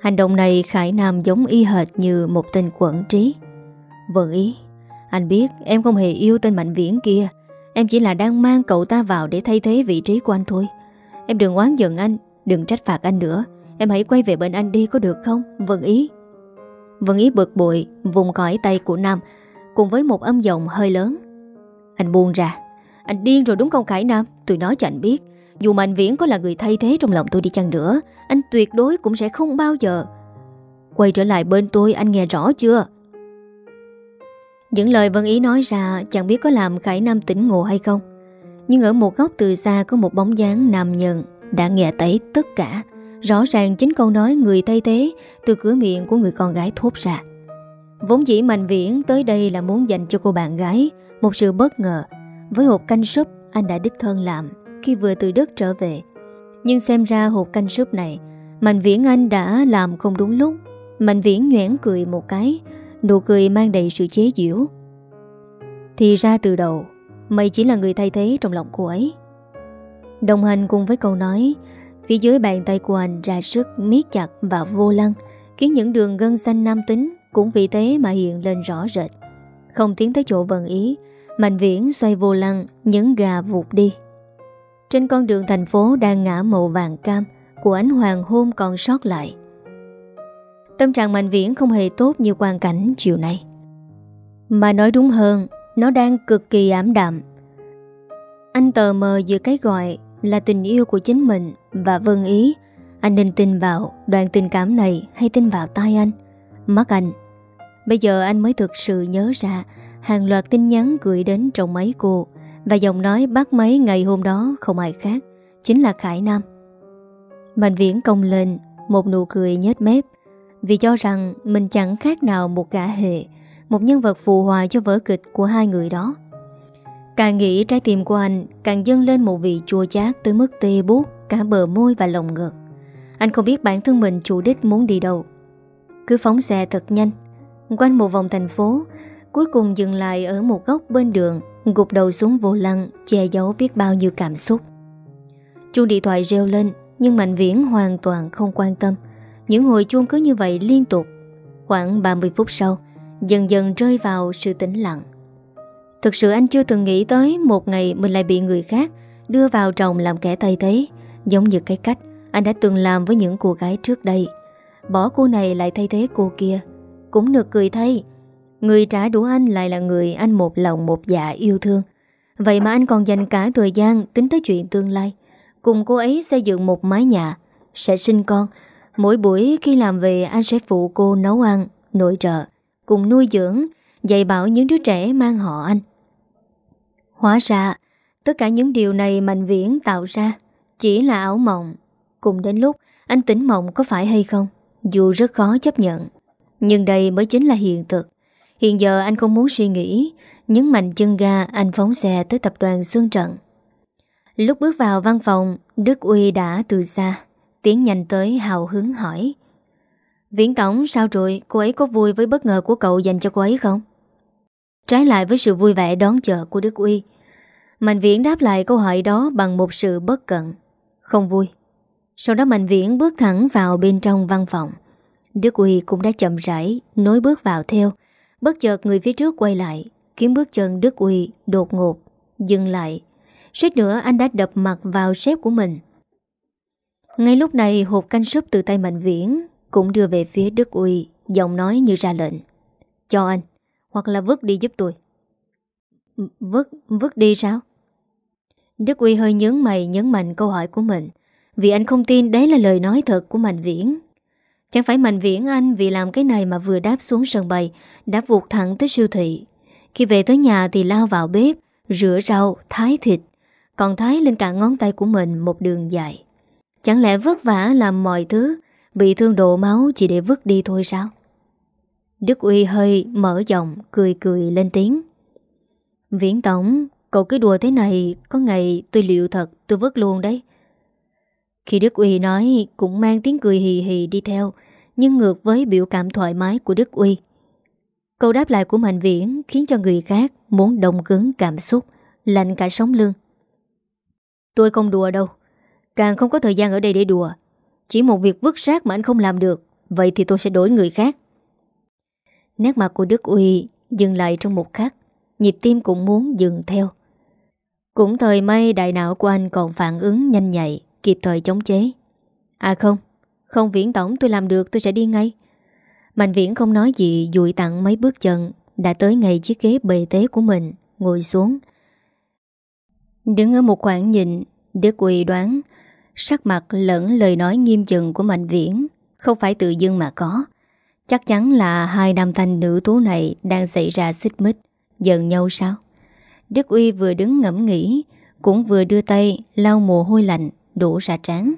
Hành động này Khải Nam giống y hệt như một tên quẩn trí. Vân ý, anh biết em không hề yêu tên Mạnh Viễn kia. Em chỉ là đang mang cậu ta vào để thay thế vị trí của anh thôi. Em đừng oán giận anh, đừng trách phạt anh nữa. Em hãy quay về bên anh đi có được không? Vân ý. Vân ý bực bội, vùng khỏi tay của Nam, cùng với một âm giọng hơi lớn. Anh buông ra. Anh điên rồi đúng không Khải Nam? Tôi nói cho anh biết. Dù Mạnh Viễn có là người thay thế trong lòng tôi đi chăng nữa Anh tuyệt đối cũng sẽ không bao giờ Quay trở lại bên tôi anh nghe rõ chưa Những lời Vân Ý nói ra Chẳng biết có làm Khải Nam tỉnh ngộ hay không Nhưng ở một góc từ xa Có một bóng dáng nam nhân Đã nghe thấy tất cả Rõ ràng chính câu nói người thay thế Từ cửa miệng của người con gái thốt ra Vốn dĩ Mạnh Viễn tới đây là muốn dành cho cô bạn gái Một sự bất ngờ Với hộp canh súp anh đã đích thân làm khi vừa từ đất trở về. Nhưng xem ra hộp canh súp này, Mạnh Viễn Anh đã làm không đúng lúc. Mạnh Viễn nhoảng cười một cái, nụ cười mang đầy sự chế giễu. Thì ra từ đầu, mày chỉ là người thay thế trong lòng cô ấy. Đồng hành cùng với câu nói Phía dưới bàn tay của anh ra sức miết chặt và vô lăng, Khiến những đường gân xanh nam tính Cũng vì thế mà hiện lên rõ rệt. Không tiến tới chỗ vần ý, Mạnh viễn xoay vô lăng, Nhấn gà vụt đi. Trên con đường thành phố đang ngã màu vàng cam, Của ánh hoàng hôn còn sót lại. Tâm trạng Mạnh viễn không hề tốt như quan cảnh chiều nay. Mà nói đúng hơn, Nó đang cực kỳ ảm đạm. Anh tờ mờ giữa cái gọi là tình yêu của chính mình và vân ý. Anh nên tin vào đoạn tình cảm này hay tin vào tay anh? Mắt anh. Bây giờ anh mới thực sự nhớ ra hàng loạt tin nhắn gửi đến trong máy cô và giọng nói bắt máy ngày hôm đó không ai khác, chính là Khải Nam. Mạnh viễn công lên một nụ cười nhếch mép vì cho rằng mình chẳng khác nào một gã hệ, một nhân vật phù hòa cho vở kịch của hai người đó. Càng nghĩ trái tim của anh càng dâng lên một vị chua chát tới mức tê bút cả bờ môi và lồng ngực. Anh không biết bản thân mình chủ đích muốn đi đâu. Cứ phóng xe thật nhanh, quanh một vòng thành phố, cuối cùng dừng lại ở một góc bên đường, gục đầu xuống vô lăng, che giấu biết bao nhiêu cảm xúc. Chuông điện thoại reo lên, nhưng Mạnh Viễn hoàn toàn không quan tâm. Những hồi chuông cứ như vậy liên tục. Khoảng 30 phút sau, dần dần rơi vào sự tĩnh lặng. Thực sự anh chưa từng nghĩ tới một ngày mình lại bị người khác đưa vào chồng làm kẻ tay thế, giống như cái cách anh đã từng làm với những cô gái trước đây. Bỏ cô này lại thay thế cô kia, cũng được cười thay. Người trả đũa anh lại là người anh một lòng một dạ yêu thương. Vậy mà anh còn dành cả thời gian tính tới chuyện tương lai. Cùng cô ấy xây dựng một mái nhà, sẽ sinh con. Mỗi buổi khi làm về anh sẽ phụ cô nấu ăn, nội trợ, cùng nuôi dưỡng, dạy bảo những đứa trẻ mang họ anh. Hóa ra, tất cả những điều này Mạnh Viễn tạo ra chỉ là ảo mộng. Cùng đến lúc anh tỉnh mộng có phải hay không, dù rất khó chấp nhận. Nhưng đây mới chính là hiện thực. Hiện giờ anh không muốn suy nghĩ, nhấn mạnh chân ga anh phóng xe tới tập đoàn Xuân Trận. Lúc bước vào văn phòng, Đức Uy đã từ xa, tiến nhanh tới hào hứng hỏi. Viễn Tổng sao rồi, cô ấy có vui với bất ngờ của cậu dành cho cô ấy không? Trái lại với sự vui vẻ đón chờ của Đức Uy Mạnh Viễn đáp lại câu hỏi đó bằng một sự bất cận. Không vui. Sau đó Mạnh Viễn bước thẳng vào bên trong văn phòng. Đức Uy cũng đã chậm rãi Nối bước vào theo. Bất chợt người phía trước quay lại Khiến bước chân Đức Uy đột ngột Dừng lại. Suýt nữa anh đã đập mặt vào sếp của mình. Ngay lúc này hộp canh súp từ tay Mạnh Viễn Cũng đưa về phía Đức Uy Giọng nói như ra lệnh. Cho anh hoặc là vứt đi giúp tôi. Vứt, vứt đi sao? Đức Uy hơi nhớ mày nhấn mạnh câu hỏi của mình. Vì anh không tin đấy là lời nói thật của Mạnh Viễn. Chẳng phải Mạnh Viễn anh vì làm cái này mà vừa đáp xuống sân bay Đã vụt thẳng tới siêu thị. Khi về tới nhà thì lao vào bếp Rửa rau, thái thịt. Còn thái lên cả ngón tay của mình một đường dài. Chẳng lẽ vất vả làm mọi thứ Bị thương độ máu chỉ để vứt đi thôi sao? Đức Uy hơi mở giọng cười cười lên tiếng. Viễn Tổng, cậu cứ đùa thế này, có ngày tôi liệu thật, tôi vứt luôn đấy. Khi Đức Uy nói cũng mang tiếng cười hì hì đi theo, nhưng ngược với biểu cảm thoải mái của Đức Uy. Câu đáp lại của Mạnh Viễn khiến cho người khác muốn đồng cứng cảm xúc, lạnh cả sống lưng. Tôi không đùa đâu, càng không có thời gian ở đây để đùa. Chỉ một việc vứt rác mà anh không làm được, vậy thì tôi sẽ đổi người khác. Nét mặt của Đức Uy dừng lại trong một khắc Nhịp tim cũng muốn dừng theo cũng thời may đại não của anh còn phản ứng nhanh nhạy Kịp thời chống chế. À không Không viễn tổng tôi làm được tôi sẽ đi ngay. Mạnh viễn không nói gì Dụi tặng mấy bước chân Đã tới ngay chiếc ghế bề tế của mình Ngồi xuống. Đứng ở một khoảng nhìn Đức quỳ đoán Sắc mặt lẫn lời nói nghiêm chừng của Mạnh Viễn Không phải tự dưng mà có. Chắc chắn là hai nam thanh nữ tú này đang xảy ra xích mít, giận nhau sao? Đức Uy vừa đứng ngẫm nghĩ, cũng vừa đưa tay lau mồ hôi lạnh đổ ra trán.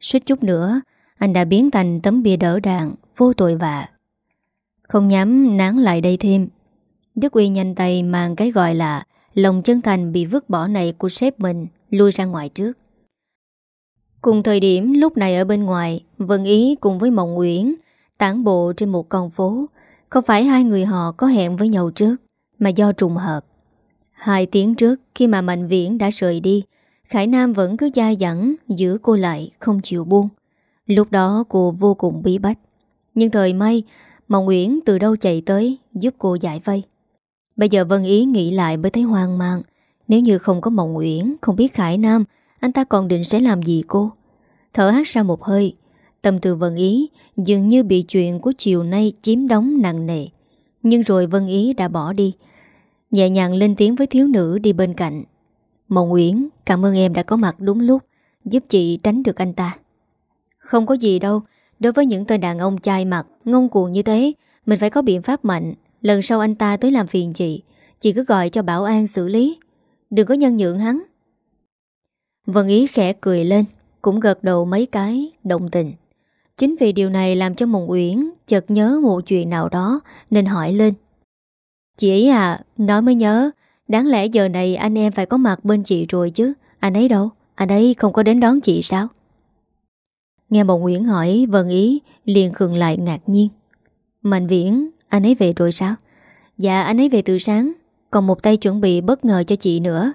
Suýt chút nữa, anh đã biến thành tấm bia đỡ đạn, vô tội vạ. Không nhắm nán lại đây thêm. Đức Uy nhanh tay mang cái gọi là lòng chân thành bị vứt bỏ này của sếp mình lui ra ngoài trước. Cùng thời điểm lúc này ở bên ngoài, Vân Ý cùng với Mộng Nguyễn tản bộ trên một con phố Không phải hai người họ có hẹn với nhau trước Mà do trùng hợp Hai tiếng trước, khi mà Mạnh Viễn đã rời đi, Khải Nam vẫn cứ dai dẳng Giữ cô lại, không chịu buông. Lúc đó cô vô cùng bí bách. Nhưng thời may Mộng Nguyễn từ đâu chạy tới Giúp cô giải vây. Bây giờ Vân Ý nghĩ lại mới thấy hoang mang. Nếu như không có Mộng Nguyễn, Không biết Khải Nam, Anh ta còn định sẽ làm gì cô? Thở hát ra một hơi, Tâm tư Vân Ý Dường như bị chuyện của chiều nay chiếm đóng nặng nề. Nhưng rồi Vân Ý đã bỏ đi Nhẹ nhàng lên tiếng với thiếu nữ đi bên cạnh. Mộng Nguyễn, Cảm ơn em đã có mặt đúng lúc, Giúp chị tránh được anh ta. Không có gì đâu, Đối với những tên đàn ông chai mặt, Ngông cuồng như thế, Mình phải có biện pháp mạnh. Lần sau anh ta tới làm phiền chị Chị cứ gọi cho Bảo An xử lý. Đừng có nhân nhượng hắn. Vân Ý khẽ cười lên, Cũng gật đầu mấy cái Động tình. Chính vì điều này làm cho Mộng Uyển Chợt nhớ một chuyện nào đó, Nên hỏi lên. Chị ấy à Nói mới nhớ. Đáng lẽ giờ này anh em phải có mặt bên chị rồi chứ. Anh ấy đâu? Anh ấy không có đến đón chị sao? Nghe bọn Nguyễn hỏi, Vân Ý liền khường lại ngạc nhiên. Mạnh Viễn, Anh ấy về rồi sao? Dạ anh ấy về từ sáng. Còn một tay chuẩn bị bất ngờ cho chị nữa.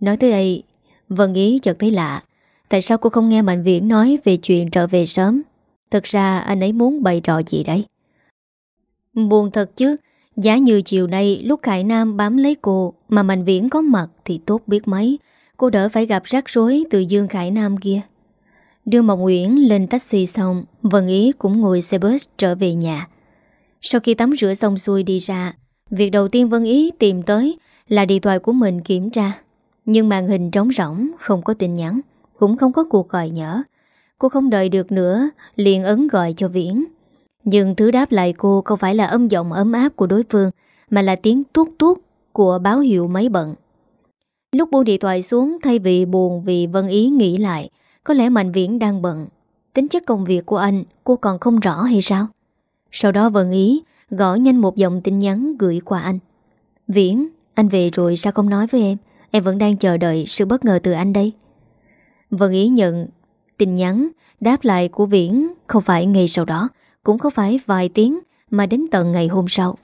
Nói tới đây, Vân Ý chợt thấy lạ. Tại sao cô không nghe Mạnh Viễn nói Về chuyện trở về sớm? Thật ra anh ấy muốn bày trò gì đấy? Buồn thật chứ. Giá như chiều nay, lúc Khải Nam bám lấy cô Mà Mạnh Viễn có mặt thì tốt biết mấy. Cô đỡ phải gặp rắc rối từ Dương Khải Nam kia. Đưa Mộng Nguyễn lên taxi xong, Vân Ý cũng ngồi xe bus trở về nhà. Sau khi tắm rửa xong xuôi đi ra, Việc đầu tiên Vân Ý tìm tới Là điện thoại của mình kiểm tra. Nhưng màn hình trống rỗng, Không có tin nhắn, Cũng không có cuộc gọi nhở. Cô không đợi được nữa, Liền ấn gọi cho Viễn. Nhưng thứ đáp lại cô không phải là âm giọng ấm áp của đối phương, Mà là tiếng tuốt tuốt Của báo hiệu máy bận. Lúc buông điện thoại xuống, Thay vì buồn vì Vân Ý nghĩ lại, có lẽ Mạnh Viễn đang bận. Tính chất công việc của anh, Cô còn không rõ hay sao? Sau đó Vân Ý gõ nhanh một dòng tin nhắn gửi qua anh. Viễn, Anh về rồi sao không nói với em? Em vẫn đang chờ đợi sự bất ngờ từ anh đây. Vân Ý nhận tin nhắn Đáp lại của Viễn Không phải ngày sau đó cũng không phải vài tiếng Mà đến tận ngày hôm sau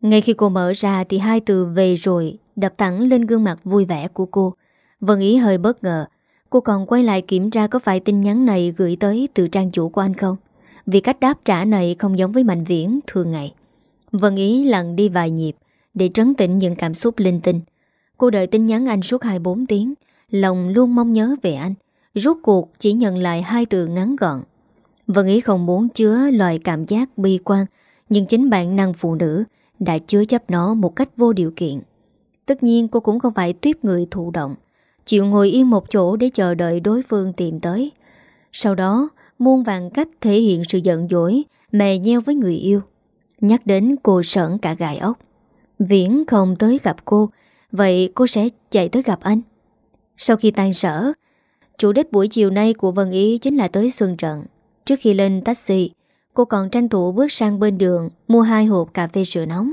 Ngay khi cô mở ra Thì hai từ về rồi Đập thẳng lên gương mặt vui vẻ của cô Vân Ý hơi bất ngờ Cô còn quay lại kiểm tra có phải tin nhắn này gửi tới từ trang chủ của anh không? Vì cách đáp trả này không giống với Mạnh Viễn thường ngày. Vân Ý lặng đi vài nhịp để trấn tĩnh những cảm xúc linh tinh. Cô đợi tin nhắn anh suốt 24 tiếng, lòng luôn mong nhớ về anh. Rốt cuộc chỉ nhận lại hai từ ngắn gọn. Vân Ý không muốn chứa loại cảm giác bi quan, nhưng chính bản năng phụ nữ đã chứa chấp nó một cách vô điều kiện. Tất nhiên cô cũng không phải tuyếp người thụ động. Chịu ngồi yên một chỗ để chờ đợi đối phương tìm tới Sau đó Muôn vàng cách thể hiện sự giận dỗi Mè nheo với người yêu Nhắc đến cô sợn cả gài ốc Viễn không tới gặp cô Vậy cô sẽ chạy tới gặp anh Sau khi tan sở Chủ đích buổi chiều nay của Vân Ý Chính là tới Xuân Trận Trước khi lên taxi Cô còn tranh thủ bước sang bên đường Mua hai hộp cà phê sữa nóng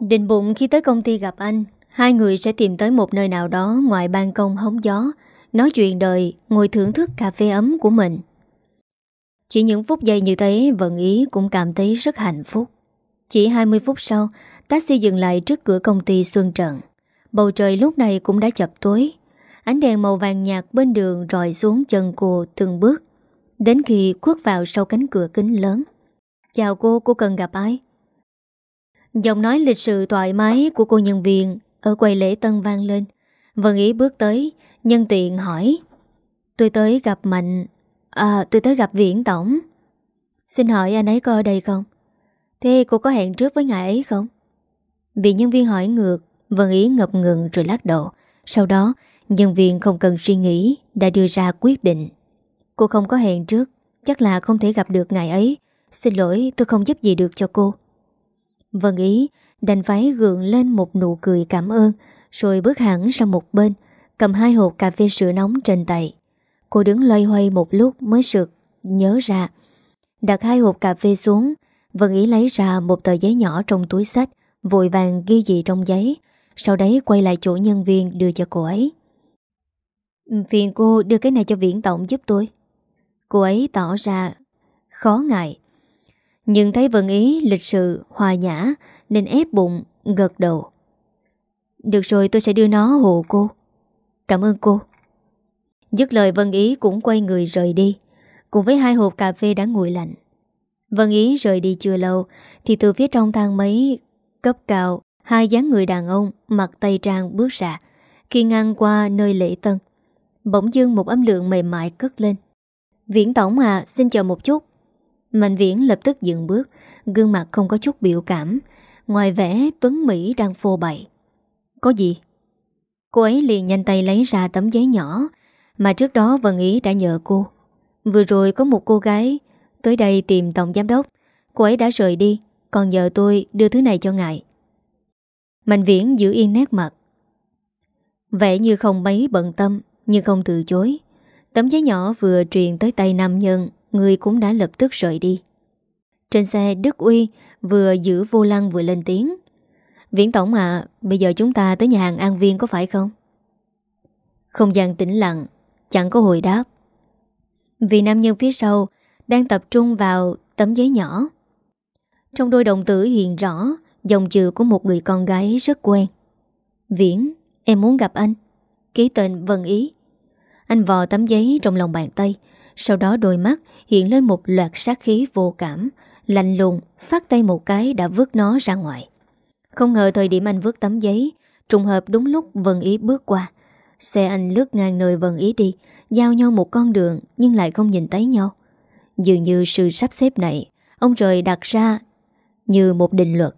Định bụng khi tới công ty gặp anh Hai người sẽ tìm tới một nơi nào đó ngoài ban công hóng gió, nói chuyện đời, ngồi thưởng thức cà phê ấm của mình. Chỉ những phút giây như thế Vận Ý cũng cảm thấy rất hạnh phúc. Chỉ 20 phút sau, taxi dừng lại trước cửa công ty Xuân Trận. Bầu trời lúc này cũng đã chập tối. Ánh đèn màu vàng nhạt bên đường rọi xuống chân cô từng bước. Đến khi khuất vào sau cánh cửa kính lớn. Chào cô, cô cần gặp ai? Giọng nói lịch sự thoải mái của cô nhân viên ở quầy lễ tân vang lên. Vân Ý bước tới Nhân tiện hỏi. Tôi tới gặp Mạnh. À tôi tới gặp Viễn Tổng. Xin hỏi anh ấy có ở đây không? Thế cô có hẹn trước với ngài ấy không? Bị nhân viên hỏi ngược Vân Ý ngập ngừng rồi lắc đầu. Sau đó nhân viên không cần suy nghĩ Đã đưa ra quyết định. Cô không có hẹn trước. Chắc là không thể gặp được ngài ấy. Xin lỗi, tôi không giúp gì được cho cô. Vân Ý, Đành phải gượng lên một nụ cười cảm ơn, Rồi bước hẳn sang một bên, Cầm hai hộp cà phê sữa nóng trên tay. Cô đứng loay hoay một lúc mới sực, Nhớ ra. Đặt hai hộp cà phê xuống, Vân Ý lấy ra một tờ giấy nhỏ trong túi sách, Vội vàng ghi gì trong giấy, Sau đấy quay lại chỗ nhân viên đưa cho cô ấy. Phiền cô đưa cái này cho viễn tổng giúp tôi. Cô ấy tỏ ra khó ngại. Nhưng thấy Vân Ý lịch sự, hòa nhã nên ép bụng, gật đầu. Được rồi tôi sẽ đưa nó hộ cô. Cảm ơn cô. Dứt lời Vân Ý cũng quay người rời đi. Cùng với hai hộp cà phê đã nguội lạnh. Vân Ý rời đi chưa lâu Thì từ phía trong thang máy Cấp cao Hai dáng người đàn ông mặc tây trang bước ra Khi ngang qua nơi lễ tân. Bỗng dưng một âm lượng mềm mại cất lên. Viễn Tổng à xin chờ một chút. Mạnh Viễn lập tức dừng bước, Gương mặt không có chút biểu cảm. Ngoài vẻ Tuấn Mỹ đang phô bày. Có gì? Cô ấy liền nhanh tay lấy ra tấm giấy nhỏ, Mà trước đó Vân Ý đã nhờ cô. Vừa rồi có một cô gái, Tới đây tìm Tổng Giám Đốc. Cô ấy đã rời đi, Còn nhờ tôi đưa thứ này cho ngài. Mạnh Viễn giữ yên nét mặt. Vẻ như không mấy bận tâm, Nhưng không từ chối. Tấm giấy nhỏ vừa truyền tới tay nam nhân, Người cũng đã lập tức rời đi. Trên xe, Đức Uy Vừa giữ vô lăng vừa lên tiếng. Viễn Tổng à Bây giờ chúng ta tới nhà hàng An Viên có phải không? Không gian tĩnh lặng, Chẳng có hồi đáp. Vì nam nhân phía sau Đang tập trung vào tấm giấy nhỏ. Trong đôi đồng tử hiện rõ Dòng chữ của một người con gái rất quen. Viễn, Em muốn gặp anh. Ký tên Vân Ý. Anh vò tấm giấy trong lòng bàn tay, Sau đó đôi mắt hiện lên một loạt sát khí vô cảm, Lạnh lùng Phát tay một cái đã vứt nó ra ngoài. Không ngờ thời điểm anh vứt tấm giấy, Trùng hợp đúng lúc Vân Ý bước qua. Xe anh lướt ngang nơi Vân Ý đi, Giao nhau một con đường Nhưng lại không nhìn thấy nhau. Dường như sự sắp xếp này, Ông trời đặt ra như một định luật.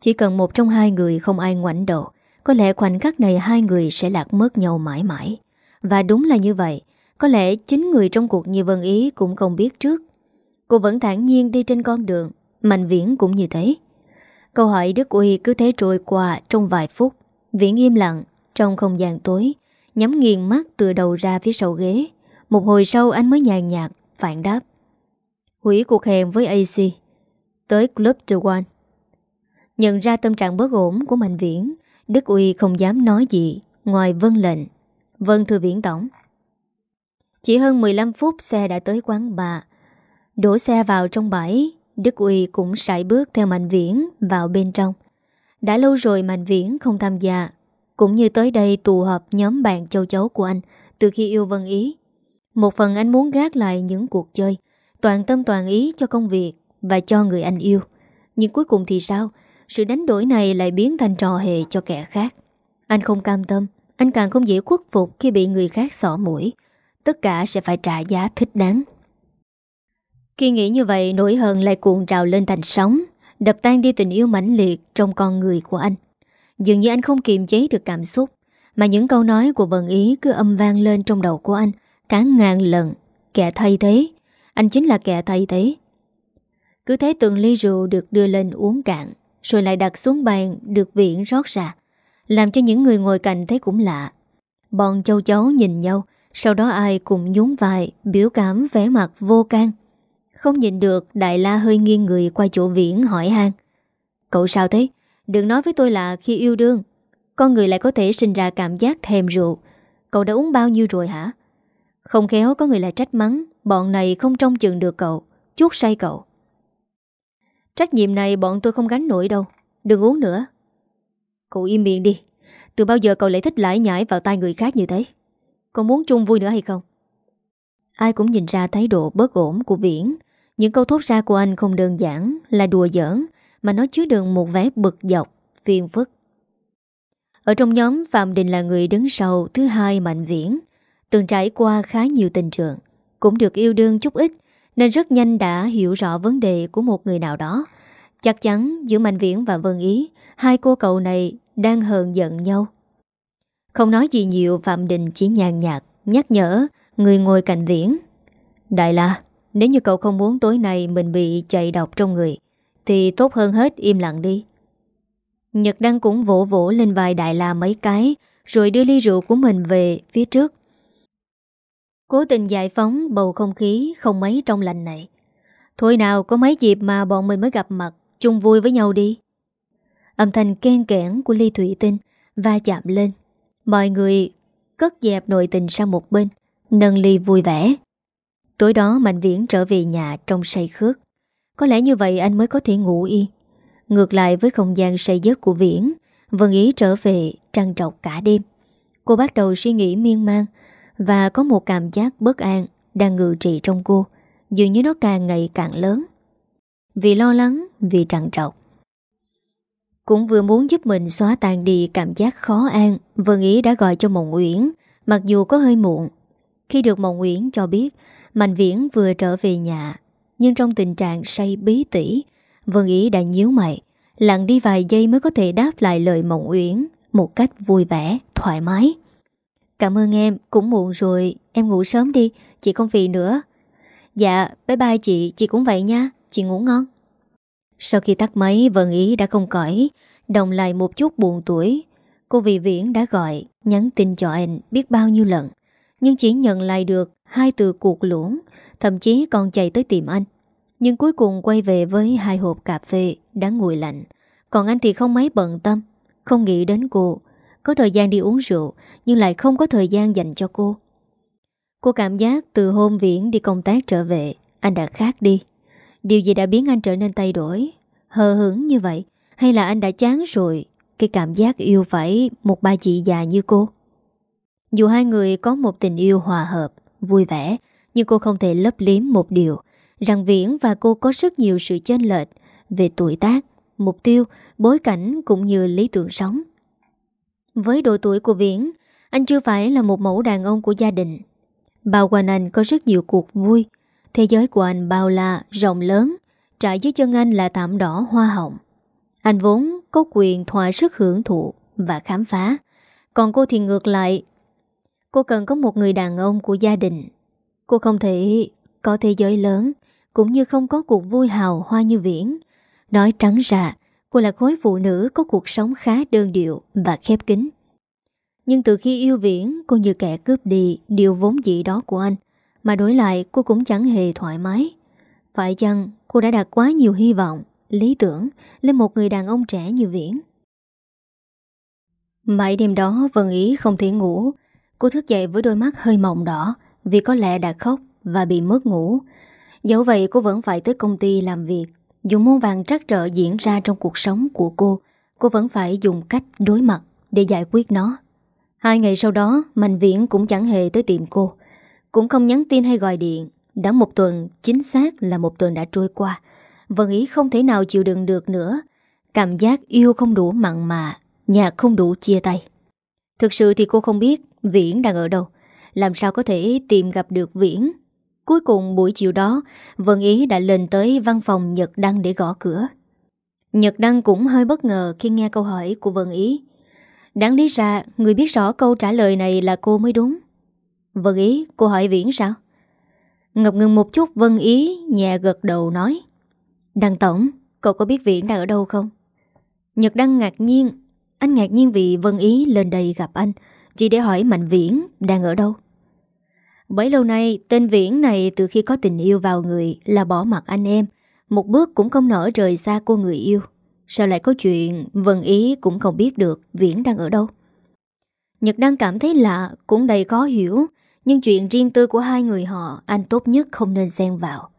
Chỉ cần một trong hai người không ai ngoảnh đầu, Có lẽ khoảnh khắc này hai người sẽ lạc mất nhau mãi mãi. Và đúng là như vậy. Có lẽ chính người trong cuộc như Vân Ý cũng không biết trước. Cô vẫn thản nhiên đi trên con đường, Mạnh Viễn cũng như thế. Câu hỏi Đức Uy cứ thế trôi qua trong vài phút. Viễn im lặng, Trong không gian tối, Nhắm nghiền mắt từ đầu ra phía sau ghế. Một hồi sau anh mới nhàn nhạt, Phản đáp. Hủy cuộc hẹn với AC Tới Club The One. Nhận ra tâm trạng bất ổn của Mạnh Viễn, Đức Uy không dám nói gì Ngoài vân lệnh. Vâng thưa Viễn Tổng. Chỉ hơn 15 phút, xe đã tới quán bà. Đổ xe vào trong bãi, Đức Uy cũng sải bước theo Mạnh Viễn vào bên trong. Đã lâu rồi Mạnh Viễn không tham gia. Cũng như tới đây tụ họp nhóm bạn châu chấu của anh Từ khi yêu Vân Ý. Một phần anh muốn gác lại những cuộc chơi, Toàn tâm toàn ý cho công việc Và cho người anh yêu. Nhưng cuối cùng thì sao? Sự đánh đổi này lại biến thành trò hề cho kẻ khác. Anh không cam tâm anh càng không dễ khuất phục khi bị người khác xỏ mũi. Tất cả sẽ phải trả giá thích đáng. Khi nghĩ như vậy, nỗi hờn lại cuộn trào lên thành sóng, Đập tan đi tình yêu mãnh liệt trong con người của anh. Dường như anh không kiềm chế được cảm xúc, Mà những câu nói của Vân Ý cứ âm vang lên trong đầu của anh Cả ngàn lần Kẻ thay thế. Anh chính là kẻ thay thế. Cứ thế từng ly rượu được đưa lên uống cạn, Rồi lại đặt xuống bàn, Được viện rót ra. Làm cho những người ngồi cạnh thấy cũng lạ. Bọn châu cháu nhìn nhau, Sau đó ai cũng nhún vai, Biểu cảm vẻ mặt vô can. Không nhìn được, Đại La hơi nghiêng người qua chỗ Viễn hỏi han. Cậu sao thế? Đừng nói với tôi là khi yêu đương, Con người lại có thể sinh ra cảm giác thèm rượu. Cậu đã uống bao nhiêu rồi hả? Không khéo có người lại trách mắng, Bọn này không trông chừng được cậu Chút say cậu. Trách nhiệm này bọn tôi không gánh nổi đâu, Đừng uống nữa. Cậu im miệng đi. Từ bao giờ cậu lại thích lãi nhãi vào tay người khác như thế? Cậu muốn chung vui nữa hay không? Ai cũng nhìn ra thái độ bớt ổn của Viễn. Những câu thốt ra của anh không đơn giản Là đùa giỡn, Mà nó chứa đựng một vẻ bực dọc, Phiền phức. Ở trong nhóm, Phạm Đình là người đứng sau Thứ hai Mạnh Viễn. Từng trải qua khá nhiều tình trường Cũng được yêu đương chút ít, Nên rất nhanh đã hiểu rõ vấn đề của một người nào đó. Chắc chắn giữa Mạnh Viễn và Vân Ý, Hai cô cậu này đang hờn giận nhau. Không nói gì nhiều, Phạm Đình chỉ nhàn nhạt, Nhắc nhở, Người ngồi cạnh viễn. Đại la, Nếu như cậu không muốn tối nay mình bị chạy độc trong người, Thì tốt hơn hết im lặng đi. Nhật Đăng cũng vỗ vỗ lên vai Đại la mấy cái, Rồi đưa ly rượu của mình về phía trước. Cố tình giải phóng bầu không khí không mấy trong lành này. Thôi nào, có mấy dịp mà bọn mình mới gặp mặt, chung vui với nhau đi. Âm thanh ken kẽn của ly thủy tinh Va chạm lên. Mọi người cất dẹp nội tình sang một bên Nâng ly vui vẻ. Tối đó Mạnh Viễn trở về nhà trong say khước. Có lẽ như vậy anh mới có thể ngủ yên Ngược lại với không gian say giấc của Viễn Vân Ý trở về trăng trọc cả đêm. Cô bắt đầu suy nghĩ miên man Và có một cảm giác bất an Đang ngự trị trong cô Dường như nó càng ngày càng lớn. Vì lo lắng, vì trằn trọc. Cũng vừa muốn giúp mình xóa tan đi cảm giác khó an Vân Ý đã gọi cho Mộng Uyển Mặc dù có hơi muộn. Khi được Mộng Uyển cho biết Mạnh Viễn vừa trở về nhà Nhưng trong tình trạng say bí tỉ Vân Ý đã nhíu mày Lặng đi vài giây mới có thể đáp lại lời Mộng Uyển Một cách vui vẻ, thoải mái. Cảm ơn em, cũng muộn rồi Em ngủ sớm đi, chị không vì nữa. Dạ, bye bye chị, chị cũng vậy nha Chị ngủ ngon. Sau khi tắt máy, Vân Ý đã không cõi Đồng lại một chút buồn tuổi. Cô Vị Viễn đã gọi Nhắn tin cho anh biết bao nhiêu lần Nhưng chỉ nhận lại được Hai từ cuộc lũng Thậm chí còn chạy tới tìm anh. Nhưng cuối cùng quay về với hai hộp cà phê Đã nguội lạnh. Còn anh thì không mấy bận tâm Không nghĩ đến cô. Có thời gian đi uống rượu Nhưng lại không có thời gian dành cho cô. Cô cảm giác từ hôm Viễn đi công tác trở về Anh đã khác đi. Điều gì đã biến anh trở nên thay đổi? Hờ hững như vậy? Hay là anh đã chán rồi? Cái cảm giác yêu phải một bà chị già như cô? Dù hai người có một tình yêu hòa hợp Vui vẻ Nhưng cô không thể lấp liếm một điều. Rằng Viễn và cô có rất nhiều sự chênh lệch Về tuổi tác Mục tiêu, bối cảnh cũng như lý tưởng sống. Với độ tuổi của Viễn Anh chưa phải là một mẫu đàn ông của gia đình. Bao quanh anh có rất nhiều cuộc vui Thế giới của anh bao la, rộng lớn Trải dưới chân anh là thảm đỏ hoa hồng. Anh vốn có quyền thỏa sức hưởng thụ và khám phá. Còn cô thì ngược lại Cô cần có một người đàn ông của gia đình. Cô không thể có thế giới lớn Cũng như không có cuộc vui hào hoa như viễn. Nói trắng ra Cô là khối phụ nữ có cuộc sống khá đơn điệu và khép kín. Nhưng từ khi yêu viễn Cô như kẻ cướp đi điều vốn dĩ đó của anh. Mà đổi lại, cô cũng chẳng hề thoải mái. Phải chăng cô đã đặt quá nhiều hy vọng, Lý tưởng Lên một người đàn ông trẻ như viễn? Mãi đêm đó, Vân Ý không thể ngủ. Cô thức dậy với đôi mắt hơi mộng đỏ Vì có lẽ đã khóc và bị mất ngủ. Dẫu vậy, cô vẫn phải tới công ty làm việc. Dù muôn vàng trắc trở diễn ra trong cuộc sống của cô Cô vẫn phải dùng cách đối mặt Để giải quyết nó. Hai ngày sau đó, Mạnh Viễn cũng chẳng hề tới tìm cô. Cũng không nhắn tin hay gọi điện. Đã một tuần, Chính xác là một tuần đã trôi qua. Vân Ý không thể nào chịu đựng được nữa. Cảm giác yêu không đủ mặn mà Nhà không đủ chia tay. Thực sự thì cô không biết Viễn đang ở đâu. Làm sao có thể tìm gặp được Viễn? Cuối cùng buổi chiều đó, Vân Ý đã lên tới văn phòng Nhật Đăng để gõ cửa. Nhật Đăng cũng hơi bất ngờ khi nghe câu hỏi của Vân Ý. Đáng lý ra, Người biết rõ câu trả lời này là cô mới đúng. Vân Ý, cô hỏi Viễn sao? Ngập ngừng một chút, Vân Ý nhẹ gật đầu nói. Đăng Tổng, Cậu có biết Viễn đang ở đâu không? Nhật Đăng ngạc nhiên. Anh ngạc nhiên vì Vân Ý lên đây gặp anh, chỉ để hỏi Mạnh Viễn đang ở đâu. Bấy lâu nay, Tên Viễn này từ khi có tình yêu vào người Là bỏ mặt anh em. Một bước cũng không nở rời xa cô người yêu. Sao lại có chuyện Vân Ý cũng không biết được Viễn đang ở đâu? Nhật đang cảm thấy lạ, Cũng đầy khó hiểu. Nhưng chuyện riêng tư của hai người họ, Anh tốt nhất không nên xen vào.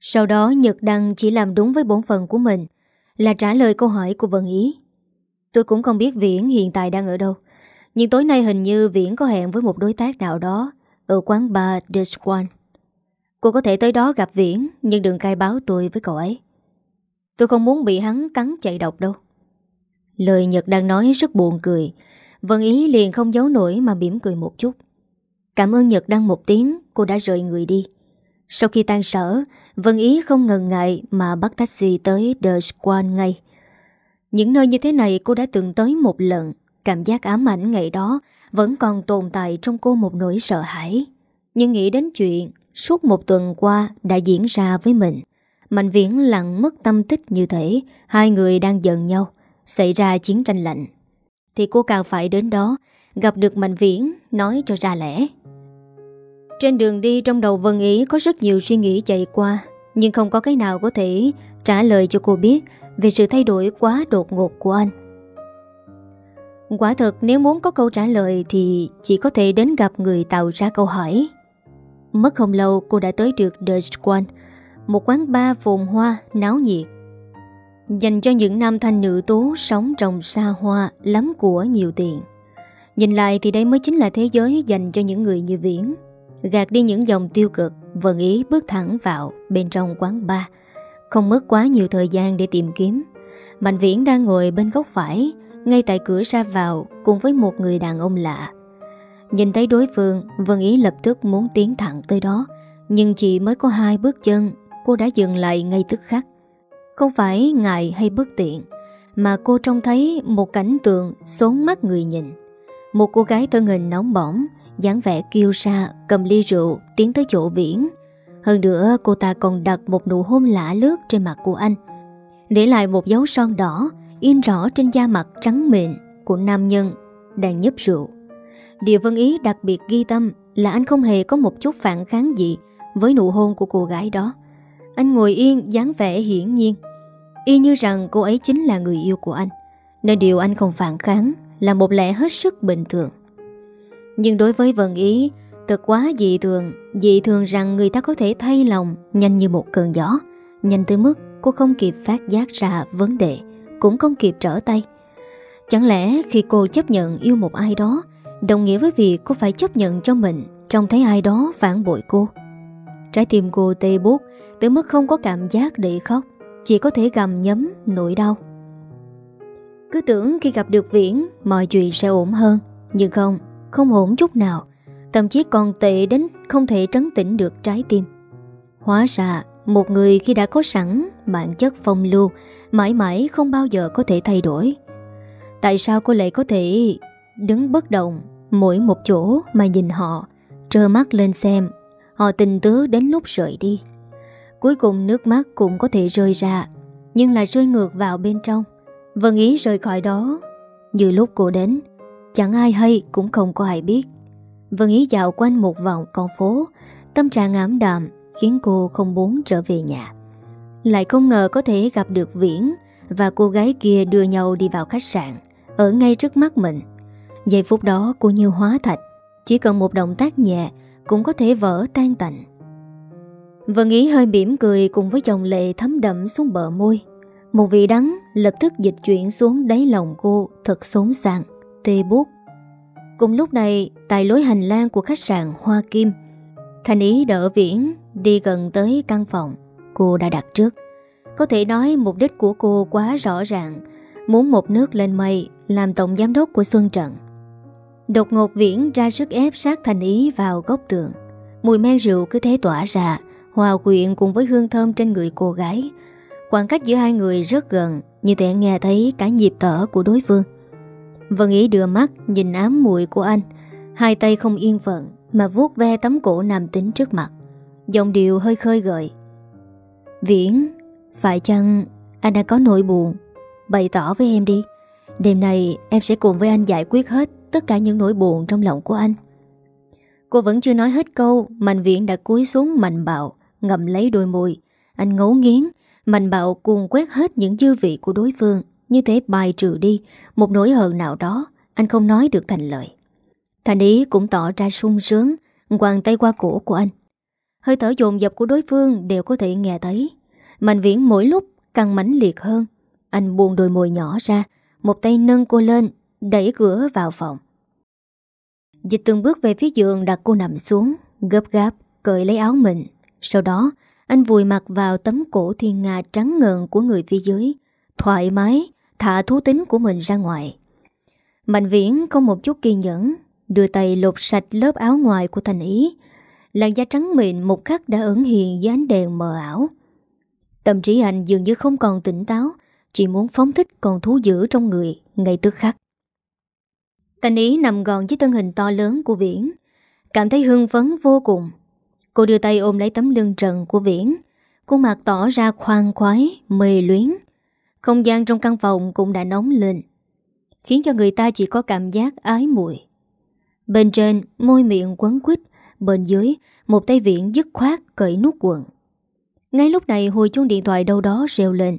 Sau đó, Nhật Đăng chỉ làm đúng với bổn phận của mình, Là trả lời câu hỏi của Vân Ý. Tôi cũng không biết Viễn hiện tại đang ở đâu, nhưng tối nay hình như Viễn có hẹn với một đối tác nào đó Ở quán bar The Swan. Cô có thể tới đó gặp Viễn, Nhưng đừng cai báo tôi với cậu ấy. Tôi không muốn bị hắn cắn chạy độc đâu. Lời Nhật đang nói rất buồn cười. Vân Ý liền không giấu nổi mà mỉm cười một chút. Cảm ơn Nhật đăng một tiếng, Cô đã rời người đi. Sau khi tan sở, Vân Ý không ngần ngại mà bắt taxi tới The Squan ngay. Những nơi như thế này cô đã từng tới một lần, Cảm giác ám ảnh ngày đó Vẫn còn tồn tại trong cô một nỗi sợ hãi. Nhưng nghĩ đến chuyện, Suốt một tuần qua đã diễn ra với mình. Mạnh viễn lặng mất tâm tích như thế Hai người đang giận nhau, Xảy ra chiến tranh lạnh. Thì cô càng phải đến đó, Gặp được Mạnh viễn, Nói cho ra lẽ. Trên đường đi trong đầu Vân Ý Có rất nhiều suy nghĩ chạy qua Nhưng không có cái nào có thể trả lời cho cô biết Về sự thay đổi quá đột ngột của anh Quả thật nếu muốn có câu trả lời thì chỉ có thể đến gặp người tạo ra câu hỏi. Mất không lâu cô đã tới được The Swan, một quán bar phồn hoa, náo nhiệt. Dành cho những nam thanh nữ tố sống trong xa hoa, lắm của nhiều tiền. Nhìn lại thì đây mới chính là thế giới dành cho những người như Viễn Gạt đi những dòng tiêu cực Vân ý bước thẳng vào bên trong quán bar. Không mất quá nhiều thời gian để tìm kiếm. Mạnh Viễn đang ngồi bên góc phải, Ngay tại cửa ra vào Cùng với một người đàn ông lạ. Nhìn thấy đối phương Vân Ý lập tức muốn tiến thẳng tới đó, Nhưng chỉ mới có hai bước chân, Cô đã dừng lại ngay tức khắc. Không phải ngại hay bất tiện, Mà cô trông thấy một cảnh tượng Xốn mắt người nhìn. Một cô gái thân hình nóng bỏng dáng vẻ kiêu sa, Cầm ly rượu, tiến tới chỗ viễn. Hơn nữa, cô ta còn đặt một nụ hôn lạ lướt trên mặt của anh. Để lại một dấu son đỏ, In rõ trên da mặt trắng mịn Của nam nhân đang nhấp rượu. Điều Vân Ý đặc biệt ghi tâm Là anh không hề có một chút phản kháng gì Với nụ hôn của cô gái đó. Anh ngồi yên, dáng vẻ hiển nhiên. Y như rằng cô ấy chính là người yêu của anh. Nên điều anh không phản kháng Là một lẽ hết sức bình thường. Nhưng đối với Vân Ý Thật quá dị thường. Dị thường rằng người ta có thể thay lòng Nhanh như một cơn gió. Nhanh tới mức cô không kịp phát giác ra vấn đề Cũng không kịp trở tay. Chẳng lẽ khi cô chấp nhận yêu một ai đó Đồng nghĩa với việc cô phải chấp nhận cho mình Trông thấy ai đó phản bội cô? Trái tim cô tê bút Tới mức không có cảm giác để khóc Chỉ có thể gầm nhấm nỗi đau. Cứ tưởng khi gặp được Viễn Mọi chuyện sẽ ổn hơn Nhưng không, không ổn chút nào. Thậm chí còn tệ đến không thể trấn tĩnh được trái tim. Hóa ra, Một người khi đã có sẵn Bản chất phong lưu, Mãi mãi không bao giờ có thể thay đổi. Tại sao cô lại có thể Đứng bất động Mỗi một chỗ mà nhìn họ, Trơ mắt lên xem Họ tình tứ đến lúc rời đi? Cuối cùng nước mắt cũng có thể rơi ra, Nhưng lại rơi ngược vào bên trong. Vân ý rời khỏi đó, Như lúc cô đến Chẳng ai hay cũng không có ai biết. Vân ý dạo quanh một vòng con phố Tâm trạng ảm đạm Khiến cô không muốn trở về nhà. Lại không ngờ có thể gặp được Viễn Và cô gái kia đưa nhau đi vào khách sạn Ở ngay trước mắt mình. Giây phút đó cô như hóa thạch Chỉ cần một động tác nhẹ Cũng có thể vỡ tan tành. Vân Ý hơi mỉm cười Cùng với dòng lệ thấm đậm xuống bờ môi. Một vị đắng lập tức dịch chuyển xuống đáy lòng cô Thật xốn sàng, tê bút Cùng lúc này, Tại lối hành lang của khách sạn Hoa Kim, Thành Ý đỡ Viễn Đi gần tới căn phòng Cô đã đặt trước. Có thể nói mục đích của cô quá rõ ràng, Muốn một nước lên mây Làm tổng giám đốc của Xuân Trận. Đột ngột viễn ra sức ép sát thành ý vào góc tường. Mùi men rượu cứ thế tỏa ra, Hòa quyện cùng với hương thơm trên người cô gái. Khoảng cách giữa hai người rất gần, Như thể nghe thấy cả nhịp thở của đối phương. Vân Ý đưa mắt nhìn ám mùi của anh. Hai tay không yên phận Mà vuốt ve tấm cổ nam tính trước mặt. Giọng điệu hơi khơi gợi. Viễn Phải chăng anh đã có nỗi buồn? Bày tỏ với em đi. Đêm nay em sẽ cùng với anh giải quyết hết tất cả những nỗi buồn trong lòng của anh. Cô vẫn chưa nói hết câu, Mạnh Viễn đã cúi xuống mạnh bạo, ngậm lấy đôi môi. Anh ngấu nghiến, mạnh bạo cuồng quét hết những dư vị của đối phương, như thế bài trừ đi một nỗi hờn nào đó, anh không nói được thành lời. Thành ý cũng tỏ ra sung sướng, quàng tay qua cổ của anh. Hơi thở dồn dập của đối phương đều có thể nghe thấy. Mạnh Viễn mỗi lúc càng mãnh liệt hơn. Anh buông đôi môi nhỏ ra, một tay nâng cô lên Đẩy cửa vào phòng Dịch từng bước về phía giường đặt cô nằm xuống Gấp gáp cởi lấy áo mình Sau đó anh vùi mặt vào tấm cổ thiên nga trắng ngần của người phía dưới Thoải mái Thả thú tính của mình ra ngoài. Mạnh viễn không một chút kiên nhẫn Đưa tay lột sạch lớp áo ngoài của thành ý. Làn da trắng mịn một khắc đã ẩn hiện dưới ánh đèn mờ ảo. Tâm trí anh dường như không còn tỉnh táo Chỉ muốn phóng thích còn thú dữ trong người Ngay tức khắc. Thanh ý nằm gòn với thân hình to lớn của Viễn Cảm thấy hưng phấn vô cùng. Cô đưa tay ôm lấy tấm lưng trần của Viễn Khuôn mặt tỏ ra khoan khoái, mê luyến. Không gian trong căn phòng cũng đã nóng lên, Khiến cho người ta chỉ có cảm giác ái muội. Bên trên, môi miệng quấn quýt, Bên dưới, một tay Viễn dứt khoát cởi nút quần. Ngay lúc này, hồi chuông điện thoại đâu đó reo lên,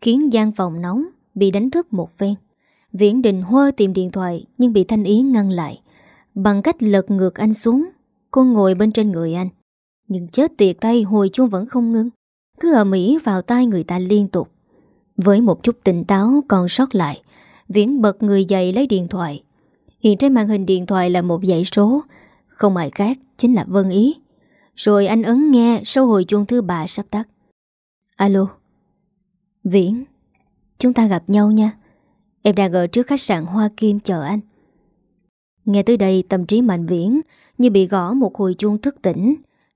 Khiến gian phòng nóng, Bị đánh thức một phen. Viễn định hơ tìm điện thoại, Nhưng bị Thanh Ý ngăn lại. Bằng cách lật ngược anh xuống, Cô ngồi bên trên người anh. Nhưng chết tiệt tay, hồi chuông vẫn không ngưng. Cứ ở Mỹ vào tai người ta liên tục. Với một chút tỉnh táo, còn sót lại, Viễn bật người dậy lấy điện thoại. Hiện trên màn hình điện thoại là một dãy số. Không ai khác, chính là Vân Ý. Rồi anh ấn nghe sau hồi chuông thứ ba sắp tắt. Alo. Viễn, Chúng ta gặp nhau nha. Em đang ở trước khách sạn Hoa Kim, chờ anh. Nghe tới đây, tâm trí mạnh viễn Như bị gõ một hồi chuông thức tỉnh.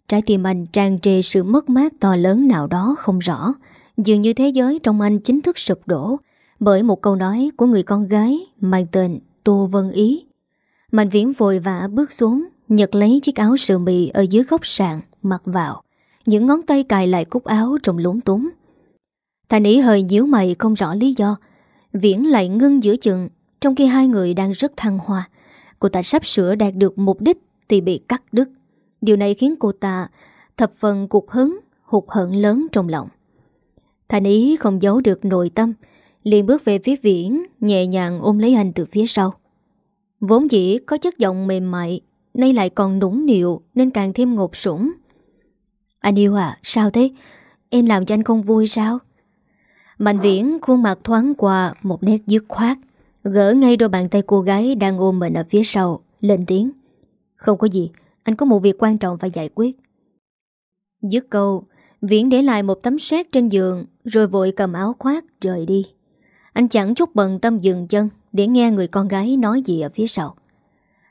Trái tim anh tràn trề sự mất mát to lớn nào đó không rõ. Dường như thế giới trong anh chính thức sụp đổ Bởi một câu nói của người con gái Mang tên Tô Vân Ý. Mạnh viễn vội vã bước xuống, Nhật lấy chiếc áo sơ mì Ở dưới góc sàn, mặc vào. Những ngón tay cài lại cúc áo trong lúng túng. Thành ý hơi nhíu mày không rõ lý do. Viễn lại ngưng giữa chừng, Trong khi hai người đang rất thăng hoa. Cô ta sắp sửa đạt được mục đích Thì bị cắt đứt. Điều này khiến cô ta thập phần cục hứng, Hụt hận lớn trong lòng. Thành ý không giấu được nội tâm, liền bước về phía Viễn Nhẹ nhàng ôm lấy anh từ phía sau. Vốn dĩ có chất giọng mềm mại, Nay lại còn nũng nịu Nên càng thêm ngột sủng Anh yêu à sao thế? Em làm cho anh không vui sao? Mạnh viễn khuôn mặt thoáng qua Một nét dứt khoát, Gỡ ngay đôi bàn tay cô gái đang ôm mình ở phía sau, Lên tiếng. Không có gì, Anh có một việc quan trọng phải giải quyết. Dứt câu Viễn để lại một tấm xét trên giường, Rồi vội cầm áo khoác, rời đi. Anh chẳng chút bận tâm dừng chân Để nghe người con gái nói gì ở phía sau.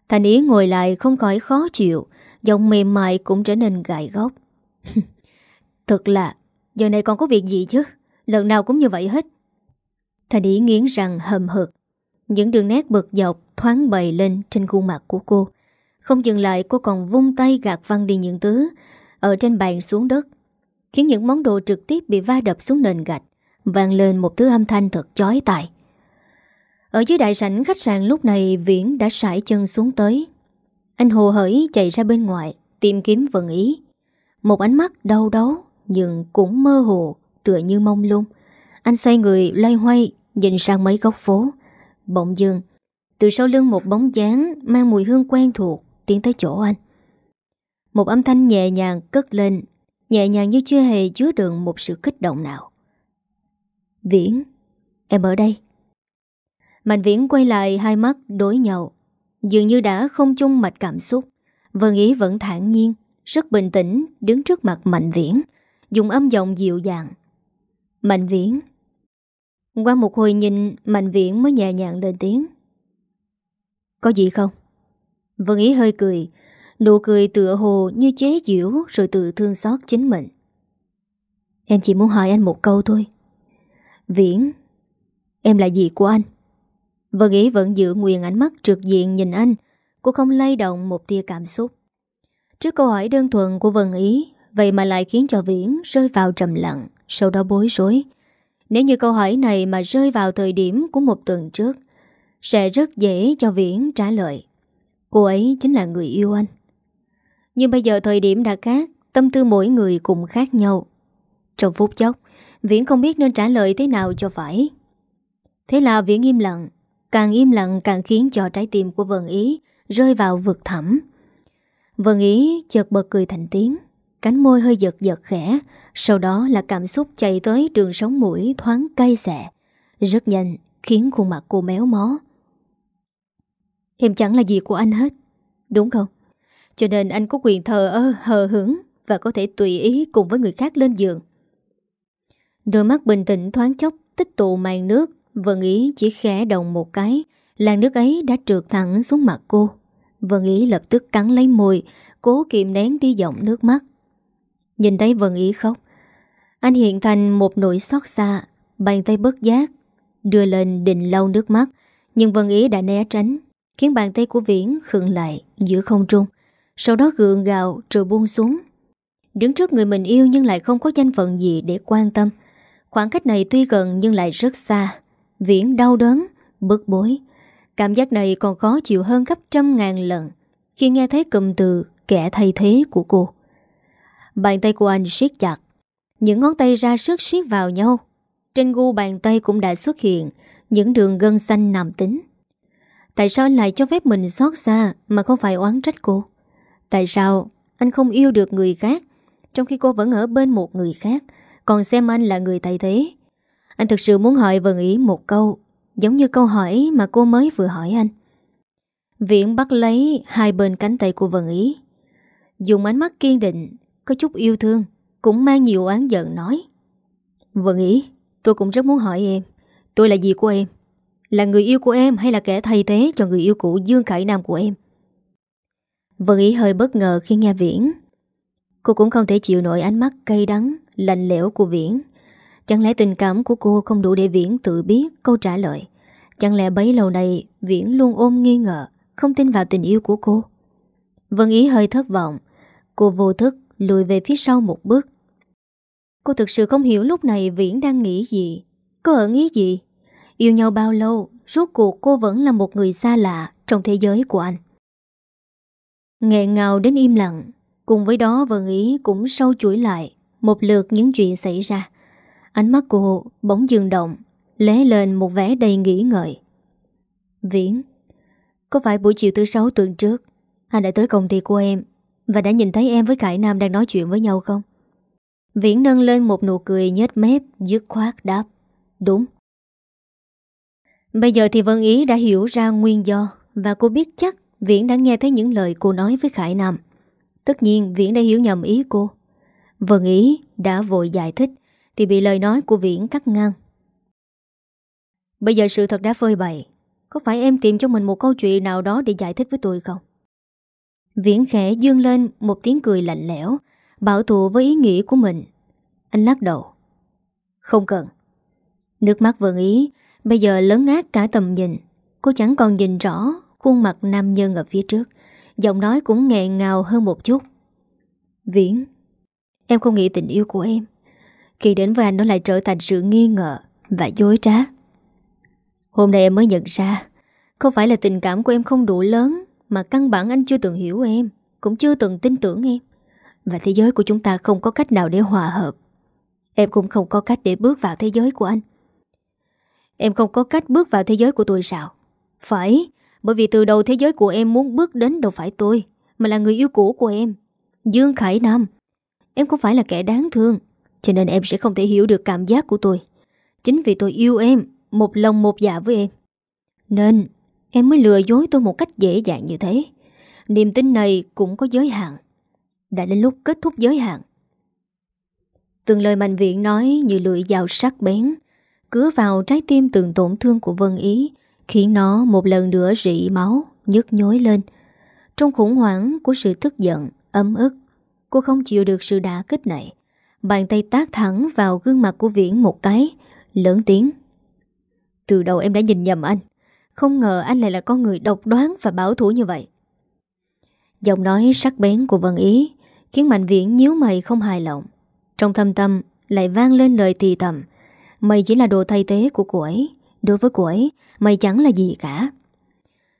Thành Ý ngồi lại không khỏi khó chịu, Giọng mềm mại cũng trở nên gại góc. Thật là, Giờ này còn có việc gì chứ? Lần nào cũng như vậy hết. Thành Ý nghiến răng hầm hực. Những đường nét bực dọc thoáng bày lên trên khuôn mặt của cô. Không dừng lại, cô còn vung tay gạt văng đi những thứ Ở trên bàn xuống đất. Khiến những món đồ trực tiếp bị va đập xuống nền gạch vang lên một thứ âm thanh thật chói tai. Ở dưới đại sảnh khách sạn lúc này Viễn đã sải chân xuống tới. Anh hồ hởi chạy ra bên ngoài tìm kiếm vận ý. Một ánh mắt đau đấu nhưng cũng mơ hồ tựa như mông lung. Anh xoay người loay hoay nhìn sang mấy góc phố. Bỗng dưng, từ sau lưng một bóng dáng mang mùi hương quen thuộc tiến tới chỗ anh. Một âm thanh nhẹ nhàng cất lên Nhẹ nhàng như chưa hề chứa đựng một sự kích động nào. Viễn, Em ở đây. Mạnh Viễn quay lại hai mắt đối nhau. Dường như đã không chung mạch cảm xúc. Vân Ý vẫn thản nhiên, Rất bình tĩnh, đứng trước mặt Mạnh Viễn, Dùng âm giọng dịu dàng. Mạnh Viễn. Qua một hồi nhìn, Mạnh Viễn mới nhẹ nhàng lên tiếng. Có gì không? Vân Ý hơi cười Nụ cười tựa hồ như chế giễu Rồi tự thương xót chính mình. Em chỉ muốn hỏi anh một câu thôi. Viễn, Em là gì của anh. Vân ý vẫn giữ nguyên ánh mắt trực diện nhìn anh, Cô không lay động một tia cảm xúc. Trước câu hỏi đơn thuần của Vân ý, Vậy mà lại khiến cho Viễn rơi vào trầm lặng, Sau đó bối rối. Nếu như câu hỏi này mà rơi vào thời điểm của một tuần trước, Sẽ rất dễ cho Viễn trả lời. Cô ấy chính là người yêu anh nhưng bây giờ thời điểm đã khác, Tâm tư mỗi người cũng khác nhau. Trong phút chốc, Viễn không biết nên trả lời thế nào cho phải. Thế là Viễn im lặng, Càng im lặng càng khiến cho trái tim của Vân Ý Rơi vào vực thẳm. Vân Ý chợt bật cười thành tiếng, Cánh môi hơi giật giật khẽ, Sau đó là cảm xúc chạy tới đường sống mũi thoáng cay xẹ Rất nhanh khiến khuôn mặt cô méo mó. Em chẳng là gì của anh hết, Đúng không? Cho nên anh có quyền thờ ơ, hờ hứng Và có thể tùy ý cùng với người khác lên giường. Đôi mắt bình tĩnh thoáng chốc Tích tụ màn nước Vân Ý chỉ khẽ động một cái Làn nước ấy đã trượt thẳng xuống mặt cô. Vân Ý lập tức cắn lấy môi Cố kiềm nén đi giọng nước mắt. Nhìn thấy Vân Ý khóc Anh hiện thành một nỗi xót xa Bàn tay bất giác Đưa lên định lau nước mắt Nhưng Vân Ý đã né tránh Khiến bàn tay của Viễn khựng lại giữa không trung sau đó gượng gạo rồi buông xuống. Đứng trước người mình yêu nhưng lại không có danh phận gì để quan tâm. Khoảng cách này tuy gần nhưng lại rất xa. Viễn đau đớn, bức bối. Cảm giác này còn khó chịu hơn gấp trăm ngàn lần Khi nghe thấy cụm từ kẻ thay thế của cô. Bàn tay của anh siết chặt. Những ngón tay ra sức siết vào nhau. Trên gu bàn tay cũng đã xuất hiện Những đường gân xanh nằm tính. Tại sao anh lại cho phép mình xót xa Mà không phải oán trách cô? Tại sao? Anh không yêu được người khác, Trong khi cô vẫn ở bên một người khác. Còn xem anh là người thay thế. Anh thực sự muốn hỏi Vân Ý một câu, Giống như câu hỏi mà cô mới vừa hỏi anh. Viễn bắt lấy hai bên cánh tay của Vân Ý. Dùng ánh mắt kiên định, Có chút yêu thương, Cũng mang nhiều oán giận nói. Vân Ý, Tôi cũng rất muốn hỏi em, Tôi là gì của em? Là người yêu của em hay là kẻ thay thế cho người yêu cũ Dương Khải Nam của em? Vân Ý hơi bất ngờ khi nghe Viễn. Cô cũng không thể chịu nổi ánh mắt cay đắng, Lạnh lẽo của Viễn. Chẳng lẽ tình cảm của cô không đủ để Viễn tự biết? Câu trả lời. Chẳng lẽ bấy lâu này Viễn luôn ôm nghi ngờ, Không tin vào tình yêu của cô? Vân Ý hơi thất vọng. Cô vô thức lùi về phía sau một bước. Cô thực sự không hiểu lúc này Viễn đang nghĩ gì. Có ẩn ý gì? Yêu nhau bao lâu, Rốt cuộc cô vẫn là một người xa lạ Trong thế giới của anh. Nghẹn ngào đến im lặng. Cùng với đó Vân Ý cũng sâu chuỗi lại Một lượt những chuyện xảy ra. Ánh mắt cô bỗng dừng động Lé lên một vẻ đầy nghĩ ngợi Viễn, Có phải buổi chiều thứ sáu tuần trước, Anh đã tới công ty của em Và đã nhìn thấy em với Khải Nam đang nói chuyện với nhau không? Viễn nâng lên một nụ cười nhếch mép, Dứt khoát đáp, Đúng. Bây giờ thì Vân Ý đã hiểu ra nguyên do Và cô biết chắc Viễn đã nghe thấy những lời cô nói với Khải Nam. Tất nhiên, Viễn đã hiểu nhầm ý cô. Vân Ý đã vội giải thích, Thì bị lời nói của Viễn cắt ngang. Bây giờ sự thật đã phơi bày. Có phải em tìm cho mình một câu chuyện nào đó Để giải thích với tôi không? Viễn khẽ dương lên một tiếng cười lạnh lẽo, Bảo thủ với ý nghĩ của mình. Anh lắc đầu. Không cần. Nước mắt Vân ý Bây giờ lớn ác cả tầm nhìn. Cô chẳng còn nhìn rõ. Khuôn mặt nam nhân ở phía trước. Giọng nói cũng nghẹn ngào hơn một chút. Viễn, Em không nghĩ tình yêu của em. Khi đến với anh, nó lại trở thành sự nghi ngờ Và dối trá. Hôm nay em mới nhận ra Không phải là tình cảm của em không đủ lớn Mà căn bản anh chưa từng hiểu em, Cũng chưa từng tin tưởng em. Và thế giới của chúng ta không có cách nào để hòa hợp. Em cũng không có cách để bước vào thế giới của anh. Em không có cách bước vào thế giới của tôi sao? Phải bởi vì từ đầu thế giới của em muốn bước đến đâu phải tôi, Mà là người yêu cũ của em, Dương Khải Nam. Em không phải là kẻ đáng thương, Cho nên em sẽ không thể hiểu được cảm giác của tôi. Chính vì tôi yêu em, một lòng một dạ với em, Nên em mới lừa dối tôi một cách dễ dàng như thế. Niềm tin này cũng có giới hạn, Đã đến lúc kết thúc giới hạn. Từng lời mạnh viện nói như lưỡi dao sắc bén Cứa vào trái tim từng tổn thương của Vân Ý Khiến nó một lần nữa rỉ máu, Nhức nhối lên. Trong khủng hoảng của sự tức giận, Ấm ức, Cô không chịu được sự đả kích này. Bàn tay tác thẳng vào gương mặt của Viễn một cái, Lớn tiếng. Từ đầu em đã nhìn nhầm anh. Không ngờ anh lại là con người độc đoán Và bảo thủ như vậy. Giọng nói sắc bén của Vân Ý Khiến Mạnh Viễn nhíu mày không hài lòng. Trong thâm tâm lại vang lên lời thì thầm. Mày chỉ là đồ thay thế của cô ấy. Đối với cô ấy Mày chẳng là gì cả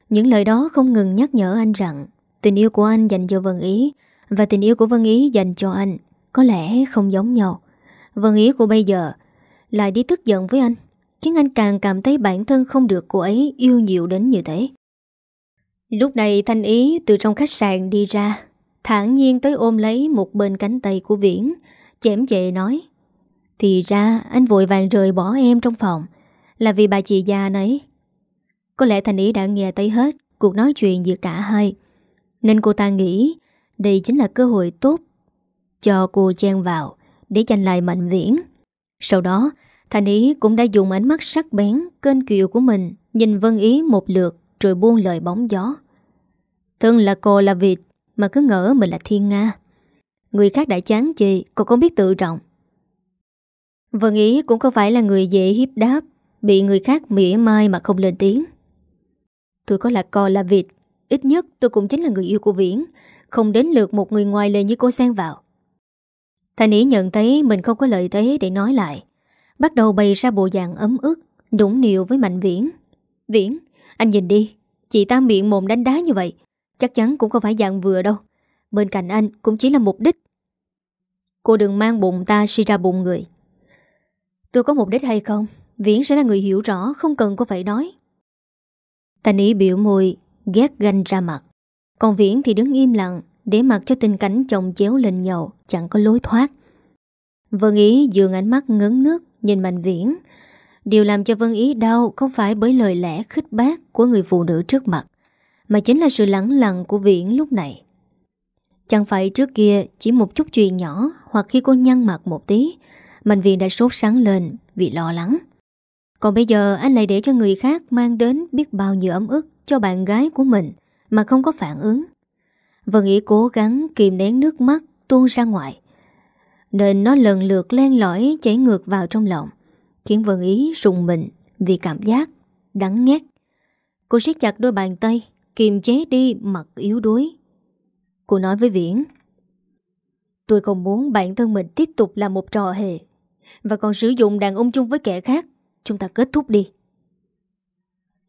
Những lời đó không ngừng nhắc nhở anh rằng Tình yêu của anh dành cho Vân Ý Và tình yêu của Vân Ý dành cho anh Có lẽ không giống nhau Vân Ý của bây giờ Lại đi tức giận với anh khiến anh càng cảm thấy bản thân không được cô ấy yêu nhiều đến như thế. Lúc này Thanh Ý từ trong khách sạn đi ra, thản nhiên tới ôm lấy một bên cánh tay của Viễn, chém chệ nói. Thì ra anh vội vàng rời bỏ em trong phòng, là vì bà chị già nấy. Có lẽ Thanh Ý đã nghe tới hết cuộc nói chuyện giữa cả hai, nên cô ta nghĩ đây chính là cơ hội tốt cho cô chen vào để giành lại mạnh Viễn. Sau đó, Thành Ý cũng đã dùng ánh mắt sắc bén Kênh kiều của mình Nhìn Vân Ý một lượt Rồi buông lời bóng gió Thân là cô là vịt Mà cứ ngỡ mình là thiên Nga Người khác đã chán chị Cô không biết tự trọng Vân Ý cũng không phải là người dễ hiếp đáp Bị người khác mỉa mai mà không lên tiếng. Tôi có là co là vịt Ít nhất tôi cũng chính là người yêu của Viễn Không đến lượt một người ngoài lề như cô sen vào. Thành Ý nhận thấy mình không có lợi thế để nói lại Bắt đầu bày ra bộ dạng ấm ức Đũng niệu với Mạnh Viễn. Viễn, anh nhìn đi Chị ta miệng mồm đánh đá như vậy Chắc chắn cũng không phải dạng vừa đâu Bên cạnh anh cũng chỉ là mục đích. Cô đừng mang bụng ta suy ra bụng người. Tôi có mục đích hay không? Viễn sẽ là người hiểu rõ, Không cần cô phải nói. Thành ý biểu môi, Ghét ganh ra mặt. Còn Viễn thì đứng im lặng, Để mặc cho tình cảnh chồng chéo lên nhau, Chẳng có lối thoát. Vân Ý dường ánh mắt ngấn nước, Nhìn Mạnh Viễn. Điều làm cho Vân Ý đau không phải bởi lời lẽ khích bác Của người phụ nữ trước mặt, Mà chính là sự lắng lặng của Viễn lúc này. Chẳng phải trước kia Chỉ một chút chuyện nhỏ, Hoặc khi cô nhăn mặt một tí, Mạnh Viễn đã sốt sáng lên vì lo lắng. Còn bây giờ, anh lại để cho người khác Mang đến biết bao nhiêu ấm ức Cho bạn gái của mình Mà không có phản ứng. Vân Ý cố gắng kìm nén nước mắt, Tuôn ra ngoài. Nên nó lần lượt len lỏi chảy ngược vào trong lòng, Khiến Vân Ý rùng mình Vì cảm giác đắng ngát Cô siết chặt đôi bàn tay, Kiềm chế đi mặt yếu đuối. Cô nói với Viễn, Tôi không muốn bản thân mình tiếp tục là một trò hề Và còn sử dụng đàn ông chung với kẻ khác Chúng ta kết thúc đi.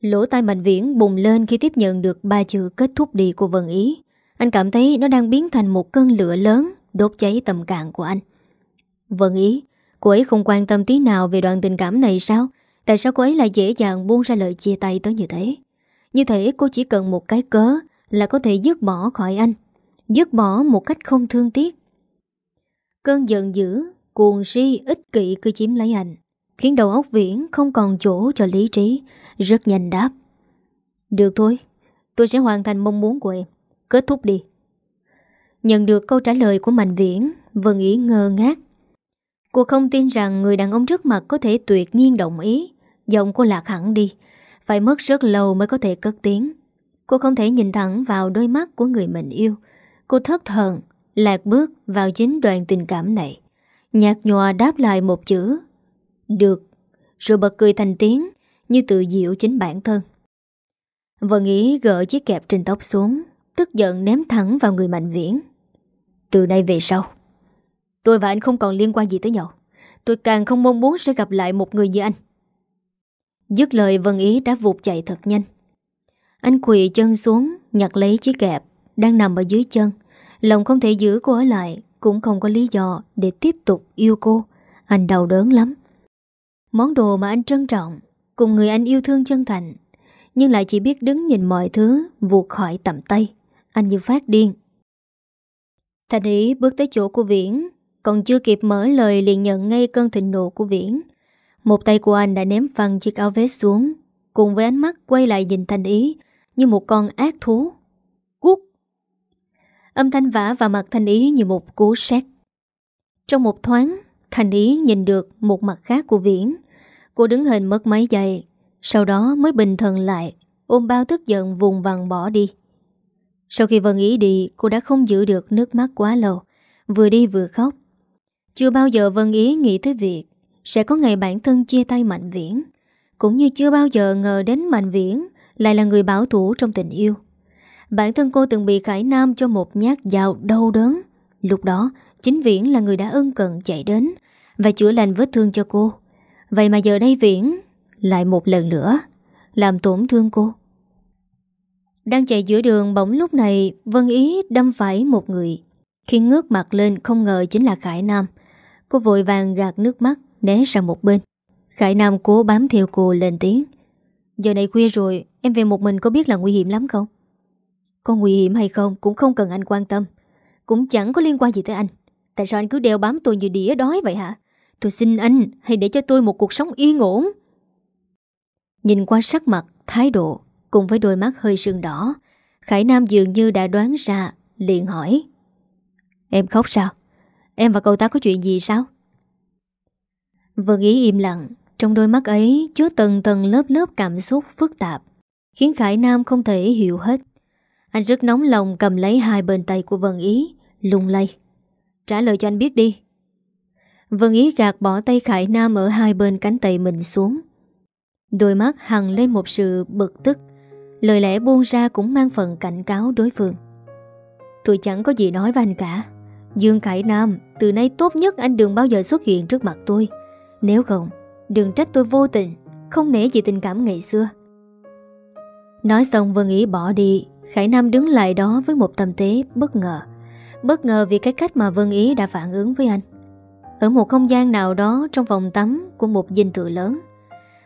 Lỗ tai Mạnh Viễn bùng lên khi tiếp nhận được ba chữ kết thúc đi của Vân Ý. Anh cảm thấy nó đang biến thành một cơn lửa lớn, Đốt cháy tầm cạn của anh. Vân Ý, Cô ấy không quan tâm tí nào về đoạn tình cảm này sao? Tại sao cô ấy lại dễ dàng buông ra lời chia tay tới như thế? Như thế cô chỉ cần một cái cớ Là có thể dứt bỏ khỏi anh. Dứt bỏ một cách không thương tiếc. Cơn giận dữ, Cuồng si, ích kỷ cứ chiếm lấy anh. Khiến đầu óc viễn, không còn chỗ cho lý trí. Rất nhanh đáp. Được thôi, Tôi sẽ hoàn thành mong muốn của em. Kết thúc đi. Nhận được câu trả lời của Mạnh Viễn, Vân Ý ngơ ngác. Cô không tin rằng người đàn ông trước mặt có thể tuyệt nhiên đồng ý. Giọng cô lạc hẳn đi. Phải mất rất lâu mới có thể cất tiếng. Cô không thể nhìn thẳng vào đôi mắt của người mình yêu. Cô thất thần, Lạc bước vào chính đoàn tình cảm này. Nhạt nhòa đáp lại một chữ được. Rồi bật cười thành tiếng, Như tự diệu chính bản thân. Vân ý gỡ chiếc kẹp trên tóc xuống, Tức giận ném thẳng vào người mạnh viễn. Từ đây về sau, Tôi và anh không còn liên quan gì tới nhau. Tôi càng không mong muốn sẽ gặp lại một người như anh. Dứt lời, Vân Ý đã vụt chạy thật nhanh. Anh quỳ chân xuống, Nhặt lấy chiếc kẹp Đang nằm ở dưới chân. Lòng không thể giữ cô ở lại Cũng không có lý do để tiếp tục yêu cô. Anh đau đớn lắm. Món đồ mà anh trân trọng Cùng người anh yêu thương chân thành Nhưng lại chỉ biết đứng nhìn mọi thứ Vụt khỏi tầm tay. Anh như phát điên. Thành ý bước tới chỗ của Viễn Còn chưa kịp mở lời liền nhận ngay cơn thịnh nộ của Viễn. Một tay của anh đã ném văng chiếc áo vest xuống Cùng với ánh mắt quay lại nhìn Thành ý Như một con ác thú. Cút Âm thanh vả vào mặt Thanh Ý như một cú sét. Trong một thoáng, Thanh Ý nhìn được một mặt khác của Viễn. Cô đứng hình mất mấy giây, sau đó mới bình thần lại, ôm bao tức giận vùng vằng bỏ đi. Sau khi Vân Ý đi, cô đã không giữ được nước mắt quá lâu, vừa đi vừa khóc. Chưa bao giờ Vân Ý nghĩ tới việc sẽ có ngày bản thân chia tay Mạnh Viễn, cũng như chưa bao giờ ngờ đến Mạnh Viễn lại là người bảo thủ trong tình yêu. Bản thân cô từng bị Khải Nam cho một nhát dao đau đớn Lúc đó Chính Viễn là người đã ân cần chạy đến Và chữa lành vết thương cho cô Vậy mà giờ đây Viễn Lại một lần nữa Làm tổn thương cô. Đang chạy giữa đường, bỗng lúc này Vân Ý đâm phải một người. Khi ngước mặt lên, không ngờ chính là Khải Nam. Cô vội vàng gạt nước mắt, Né sang một bên. Khải Nam cố bám theo cô lên tiếng. Giờ này khuya rồi, Em về một mình có biết là nguy hiểm lắm không? Có nguy hiểm hay không cũng không cần anh quan tâm. Cũng chẳng có liên quan gì tới anh. Tại sao anh cứ đeo bám tôi như đĩa đói vậy hả? Tôi xin anh, Hãy để cho tôi một cuộc sống yên ổn. Nhìn qua sắc mặt, Thái độ, Cùng với đôi mắt hơi sương đỏ, Khải Nam dường như đã đoán ra, liền hỏi. Em khóc sao? Em và cậu ta có chuyện gì sao? Vân ý im lặng, Trong đôi mắt ấy chứa tầng tầng lớp lớp cảm xúc phức tạp, Khiến Khải Nam không thể hiểu hết. Anh rất nóng lòng cầm lấy hai bên tay của Vân Ý, Lung lay. Trả lời cho anh biết đi Vân Ý gạt bỏ tay Khải Nam Ở hai bên cánh tay mình xuống. Đôi mắt hằng lên một sự bực tức. Lời lẽ buông ra cũng mang phần cảnh cáo đối phương. Tôi chẳng có gì nói với anh cả. Dương Khải Nam, Từ nay tốt nhất anh đừng bao giờ xuất hiện trước mặt tôi. Nếu không, Đừng trách tôi vô tình, Không nể gì tình cảm ngày xưa. Nói xong Vân Ý bỏ đi, Khải Nam đứng lại đó với một tâm thế bất ngờ. Bất ngờ vì cái cách mà Vân Ý đã phản ứng với anh. Ở một không gian nào đó trong phòng tắm của một dinh thự lớn,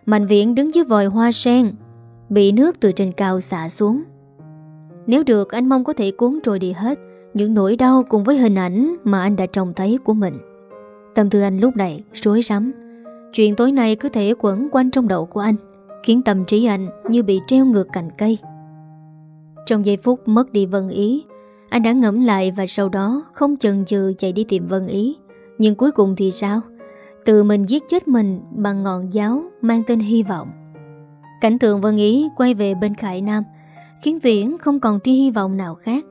Mạnh viện đứng dưới vòi hoa sen, Bị nước từ trên cao xả xuống. Nếu được, anh mong có thể cuốn trôi đi hết Những nỗi đau cùng với hình ảnh mà anh đã trông thấy của mình. Tâm tư anh lúc này rối rắm. Chuyện tối nay cứ thể quẩn quanh trong đầu của anh, Khiến tâm trí anh như bị treo ngược cành cây. Trong giây phút mất đi Vân Ý, Anh đã ngẫm lại và sau đó Không chần chừ chạy đi tìm Vân Ý. Nhưng cuối cùng thì sao? Tự mình giết chết mình bằng ngọn giáo Mang tên hy vọng. Cảnh tượng Vân Ý quay về bên Khải Nam, Khiến Viễn không còn tia hy vọng nào khác.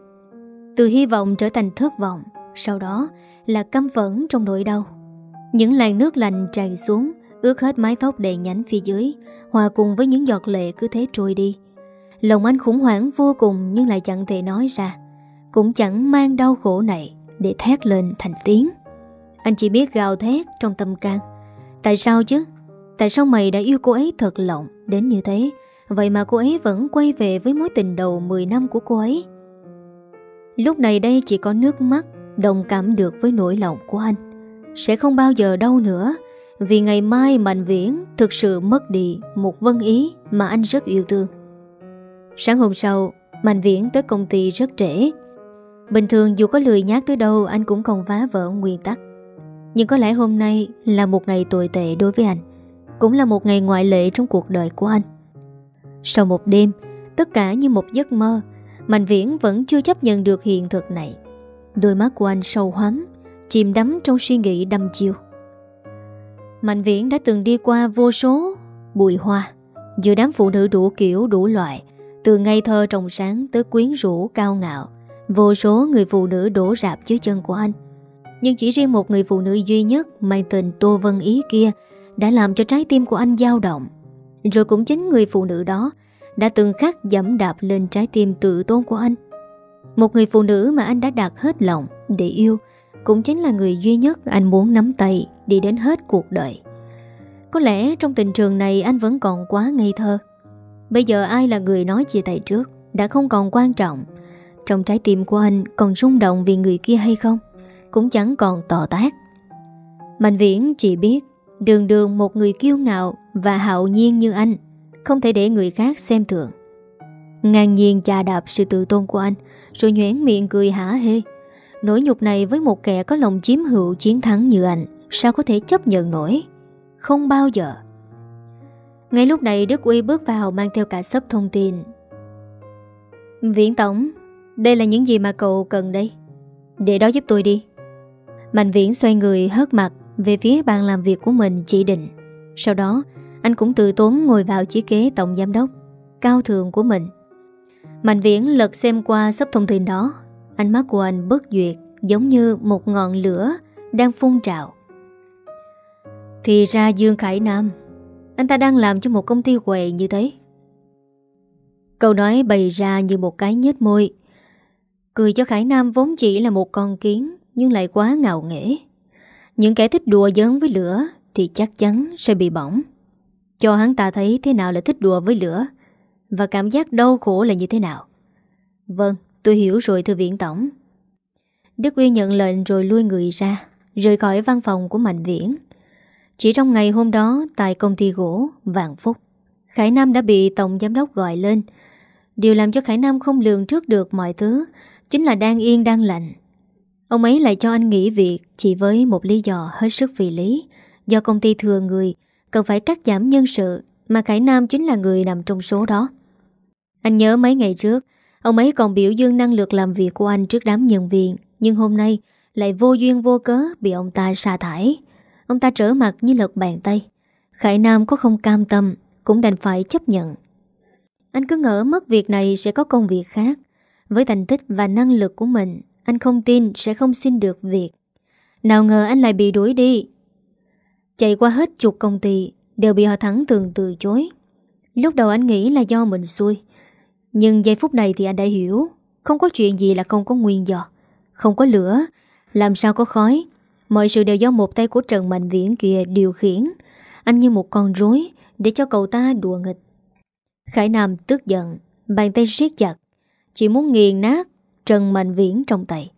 Từ hy vọng trở thành thất vọng, Sau đó là căm phẫn trong nỗi đau. Những làn nước lạnh tràn xuống, Ướt hết mái tóc đầy nhánh phía dưới, Hòa cùng với những giọt lệ cứ thế trôi đi. Lòng anh khủng hoảng vô cùng Nhưng lại chẳng thể nói ra. Cũng chẳng mang đau khổ này Để thét lên thành tiếng. Anh chỉ biết gào thét trong tâm can. Tại sao chứ? Tại sao mày đã yêu cô ấy thật lòng Đến như thế? Vậy mà cô ấy vẫn quay về với mối tình đầu 10 năm của cô ấy. Lúc này đây chỉ có nước mắt Đồng cảm được với nỗi lòng của anh. Sẽ không bao giờ đâu nữa, Vì ngày mai Mạnh Viễn Thực sự mất đi một vân ý Mà anh rất yêu thương. Sáng hôm sau, Mạnh Viễn tới công ty rất trễ. Bình thường dù có lười nhát tới đâu, Anh cũng không phá vỡ nguyên tắc. Nhưng có lẽ hôm nay là một ngày tồi tệ đối với anh, Cũng là một ngày ngoại lệ trong cuộc đời của anh. Sau một đêm, Tất cả như một giấc mơ, Mạnh Viễn vẫn chưa chấp nhận được hiện thực này. Đôi mắt của anh sâu hoắm, Chìm đắm trong suy nghĩ đâm chiêu. Mạnh Viễn đã từng đi qua vô số bụi hoa, Giữa đám phụ nữ đủ kiểu, đủ loại, Từ ngây thơ trong sáng tới quyến rũ, cao ngạo, Vô số người phụ nữ đổ rạp dưới chân của anh. Nhưng chỉ riêng một người phụ nữ duy nhất, Mang tên Tô Vân Ý kia, Đã làm cho trái tim của anh dao động. Rồi cũng chính người phụ nữ đó Đã từng khắc dẫm đạp lên trái tim tự tôn của anh. Một người phụ nữ mà anh đã đặt hết lòng Để yêu, Cũng chính là người duy nhất anh muốn nắm tay Đi đến hết cuộc đời. Có lẽ trong tình trường này anh vẫn còn quá ngây thơ. Bây giờ ai là người nói chia tay trước, Đã không còn quan trọng. Trong trái tim của anh còn rung động vì người kia hay không? Cũng chẳng còn tỏ tác. Mạnh viễn chỉ biết, Đường đường một người kiêu ngạo Và hạo nhiên như anh, Không thể để người khác xem thường. Ngang nhiên chà đạp sự tự tôn của anh, Rồi nhoảng miệng cười hả hê. Nỗi nhục này với một kẻ có lòng chiếm hữu chiến thắng như anh, Sao có thể chấp nhận nổi? Không bao giờ. Ngay lúc này, Đức Uy bước vào Mang theo cả sấp thông tin. Viễn Tổng, Đây là những gì mà cậu cần đây. Để đó giúp tôi đi. Mạnh Viễn xoay người hớt mặt, Về phía bàn làm việc của mình chỉ định. Sau đó, anh cũng tự tốn ngồi vào chiếc ghế tổng giám đốc, Cao thượng của mình. Mạnh Viễn lật xem qua sắp thông tin đó. Ánh mắt của anh bất duyệt, Giống như một ngọn lửa Đang phun trào. Thì ra Dương Khải Nam, Anh ta đang làm cho một công ty quệ như thế. Câu nói bày ra như một cái nhếch môi. Cười cho Khải Nam vốn chỉ là một con kiến nhưng lại quá ngạo nghễ. Những kẻ thích đùa giỡn với lửa Thì chắc chắn sẽ bị bỏng. Cho hắn ta thấy thế nào là thích đùa với lửa Và cảm giác đau khổ là như thế nào. Vâng Tôi hiểu rồi thưa viện tổng. Đức Uy nhận lệnh rồi lui người ra, Rời khỏi văn phòng của Mạnh Viễn. Chỉ trong ngày hôm đó, Tại công ty gỗ Vạn Phúc, Khải Nam đã bị Tổng Giám đốc gọi lên. Điều làm cho Khải Nam không lường trước được mọi thứ Chính là đang yên đang lạnh Ông ấy lại cho anh nghỉ việc Chỉ với một lý do hết sức vì lý. Do công ty thừa người, Cần phải cắt giảm nhân sự, Mà Khải Nam chính là người nằm trong số đó. Anh nhớ mấy ngày trước, Ông ấy còn biểu dương năng lực làm việc của anh trước đám nhân viên, Nhưng hôm nay lại vô duyên vô cớ bị ông ta sa thải. Ông ta trở mặt như lật bàn tay. Khải Nam có không cam tâm, Cũng đành phải chấp nhận. Anh cứ ngỡ mất việc này sẽ có công việc khác. Với thành tích và năng lực của mình anh không tin sẽ không xin được việc. Nào ngờ anh lại bị đuổi đi. Chạy qua hết chục công ty, Đều bị họ thắng thường từ chối. Lúc đầu anh nghĩ là do mình xui, nhưng giây phút này thì anh đã hiểu. Không có chuyện gì là không có nguyên do, Không có lửa, Làm sao có khói. Mọi sự đều do một tay của Trần Mạnh Viễn kia điều khiển. Anh như một con rối Để cho cậu ta đùa nghịch. Khải Nam tức giận, Bàn tay siết chặt, Chỉ muốn nghiền nát Trần Mạnh Viễn trong tay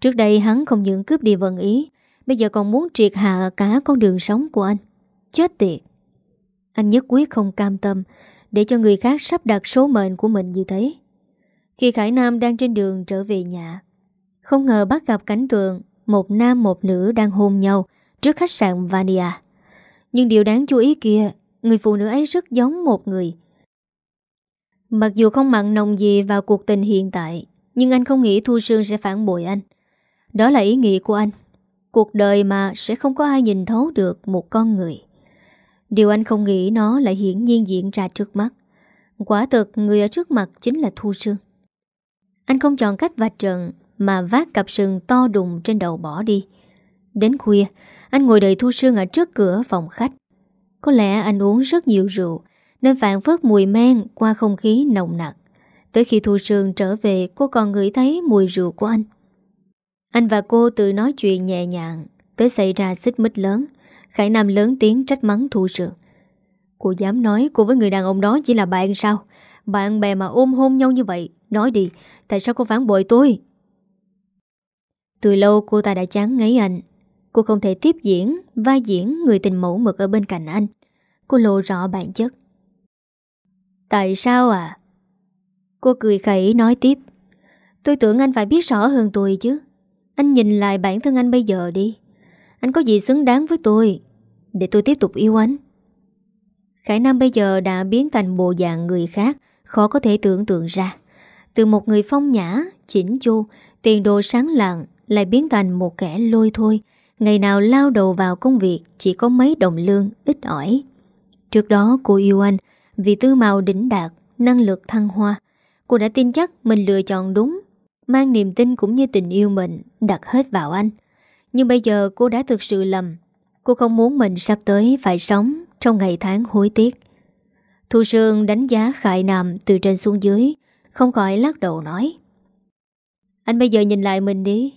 Trước đây hắn không những cướp đi vận ý Bây giờ còn muốn triệt hạ cả con đường sống của anh Chết tiệt Anh nhất quyết không cam tâm để cho người khác sắp đặt số mệnh của mình như thế. Khi Khải Nam đang trên đường trở về nhà, không ngờ bắt gặp cảnh tượng một nam một nữ đang hôn nhau trước khách sạn Vania. Nhưng điều đáng chú ý kia, người phụ nữ ấy rất giống một người. Mặc dù không mặn nồng gì vào cuộc tình hiện tại nhưng anh không nghĩ Thu Sương sẽ phản bội anh. Đó là ý nghĩ của anh. Cuộc đời mà sẽ không có ai nhìn thấu được một con người. Điều anh không nghĩ nó lại hiển nhiên diễn ra trước mắt. Quả thực, người ở trước mặt chính là Thu Sương. Anh không chọn cách vạch trần Mà vác cặp sừng to đùng trên đầu bỏ đi. Đến khuya, Anh ngồi đợi Thu Sương ở trước cửa phòng khách. Có lẽ anh uống rất nhiều rượu, Nên phản phớt mùi men qua không khí nồng nặc. Tới khi Thu Sương trở về, Cô còn ngửi thấy mùi rượu của anh. Anh và cô tự nói chuyện nhẹ nhàng, Tới xảy ra xích mít lớn, Khải Nam lớn tiếng trách mắng Thu Sương. Cô dám nói cô với người đàn ông đó chỉ là bạn sao? Bạn bè mà ôm hôn nhau như vậy, Nói đi, Tại sao cô phản bội tôi? Từ lâu cô ta đã chán ngấy anh. Cô không thể tiếp diễn, Vai diễn người tình mẫu mực ở bên cạnh anh. Cô lộ rõ bản chất. Tại sao à? Cô cười khẩy nói tiếp. Tôi tưởng anh phải biết rõ hơn tôi chứ. Anh nhìn lại bản thân anh bây giờ đi. Anh có gì xứng đáng với tôi? Để tôi tiếp tục yêu anh. Khải Nam bây giờ đã biến thành bộ dạng người khác Khó có thể tưởng tượng ra. Từ một người phong nhã, chỉnh chu Tiền đồ sáng lạng Lại biến thành một kẻ lôi thôi. Ngày nào lao đầu vào công việc Chỉ có mấy đồng lương, ít ỏi. Trước đó cô yêu anh Vì tư màu đỉnh đạt, năng lực thăng hoa. Cô đã tin chắc mình lựa chọn đúng, Mang niềm tin cũng như tình yêu mình Đặt hết vào anh. Nhưng bây giờ cô đã thực sự lầm. Cô không muốn mình sắp tới phải sống Trong ngày tháng hối tiếc. Thu Sương đánh giá Khải Nam Từ trên xuống dưới, Không khỏi lắc đầu nói, Anh bây giờ nhìn lại mình đi.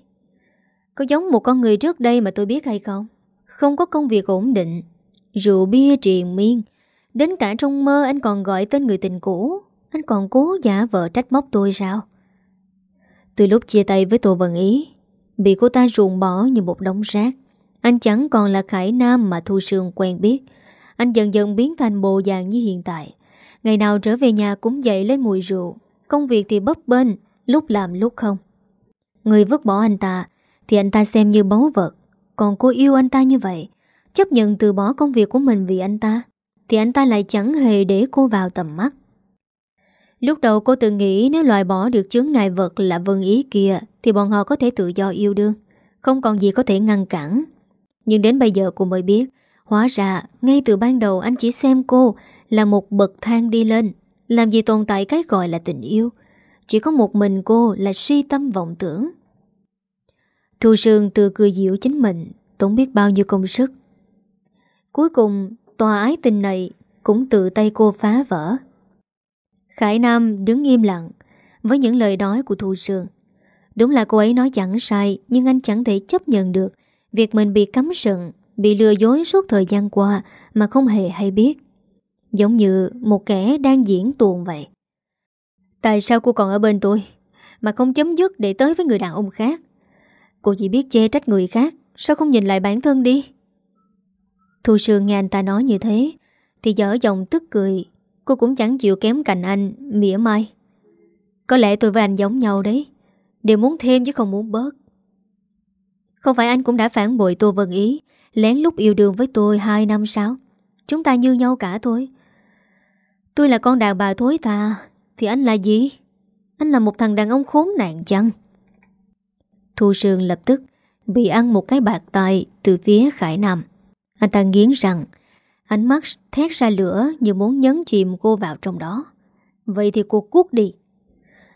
Có giống một con người trước đây mà tôi biết hay không? Không có công việc ổn định, Rượu bia triền miên, Đến cả trong mơ anh còn gọi tên người tình cũ. Anh còn cố giả vợ trách móc tôi sao? Từ lúc chia tay với Tô Vân Ý, Bị cô ta ruồng bỏ như một đống rác. Anh chẳng còn là Khải Nam mà Thu Sương quen biết. Anh dần dần biến thành bộ dạng như hiện tại. Ngày nào trở về nhà cũng dậy lên mùi rượu. Công việc thì bấp bênh, Lúc làm lúc không. Người vứt bỏ anh ta, Thì anh ta xem như báu vật. Còn cô yêu anh ta như vậy, Chấp nhận từ bỏ công việc của mình vì anh ta, Thì anh ta lại chẳng hề để cô vào tầm mắt. Lúc đầu cô từng nghĩ nếu loại bỏ được chướng ngại vật là vân ý kia, Thì bọn họ có thể tự do yêu đương, Không còn gì có thể ngăn cản. Nhưng đến bây giờ cô mới biết, Hóa ra ngay từ ban đầu anh chỉ xem cô là một bậc thang đi lên, Làm gì tồn tại cái gọi là tình yêu. Chỉ có một mình cô là suy tâm vọng tưởng. Thu Sương tự cười dịu chính mình, Tốn biết bao nhiêu công sức. Cuối cùng, tòa ái tình này Cũng tự tay cô phá vỡ. Khải Nam đứng im lặng Với những lời nói của Thu Sương. Đúng là cô ấy nói chẳng sai, Nhưng anh chẳng thể chấp nhận được Việc mình bị cấm sừng, Bị lừa dối suốt thời gian qua Mà không hề hay biết. Giống như một kẻ đang diễn tuồng vậy. Tại sao cô còn ở bên tôi Mà không chấm dứt để tới với người đàn ông khác? Cô chỉ biết chê trách người khác, Sao không nhìn lại bản thân đi? Thu Sương nghe anh ta nói như thế Thì dở giọng tức cười Cô cũng chẳng chịu kém cạnh anh, Mỉa mai. Có lẽ tôi với anh giống nhau đấy, Đều muốn thêm chứ không muốn bớt. Không phải anh cũng đã phản bội Tô Vân Ý, Lén lúc yêu đương với tôi 2 năm sau Chúng ta như nhau cả thôi. Tôi là con đàn bà thối ta Thì anh là gì? Anh là một thằng đàn ông khốn nạn chăng? Thu Sương lập tức Bị ăn một cái bạc tay Từ phía Khải Nam. Anh ta nghiến rằng Ánh mắt thét ra lửa như muốn nhấn chìm cô vào trong đó. Vậy thì cô cút đi.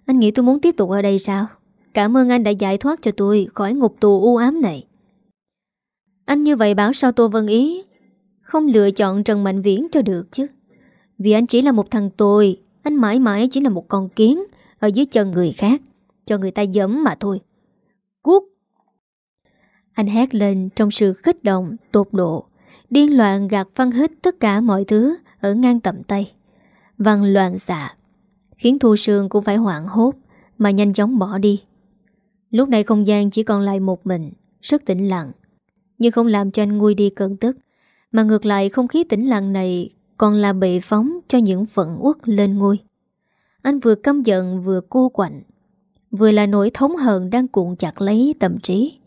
Anh nghĩ tôi muốn tiếp tục ở đây sao? Cảm ơn anh đã giải thoát cho tôi Khỏi ngục tù u ám này. Anh như vậy bảo sao Tô Vân Ý Không lựa chọn Trần Mạnh Viễn cho được chứ? Vì anh chỉ là một thằng tồi, Anh mãi mãi chỉ là một con kiến Ở dưới chân người khác, Cho người ta dẫm mà thôi. Cút Anh hét lên trong sự khích động, Tột độ. Điên loạn gạt văng hết tất cả mọi thứ Ở ngang tầm tay. Văng loạn xạ, Khiến Thu Sương cũng phải hoảng hốt Mà nhanh chóng bỏ đi. Lúc này không gian chỉ còn lại một mình, Rất tĩnh lặng, Nhưng không làm cho anh nguôi đi cơn tức, Mà ngược lại không khí tĩnh lặng này Còn là bệ phóng cho những phận uất lên ngôi. Anh vừa căm giận vừa cô quạnh, Vừa là nỗi thống hờn đang cuộn chặt lấy tâm trí.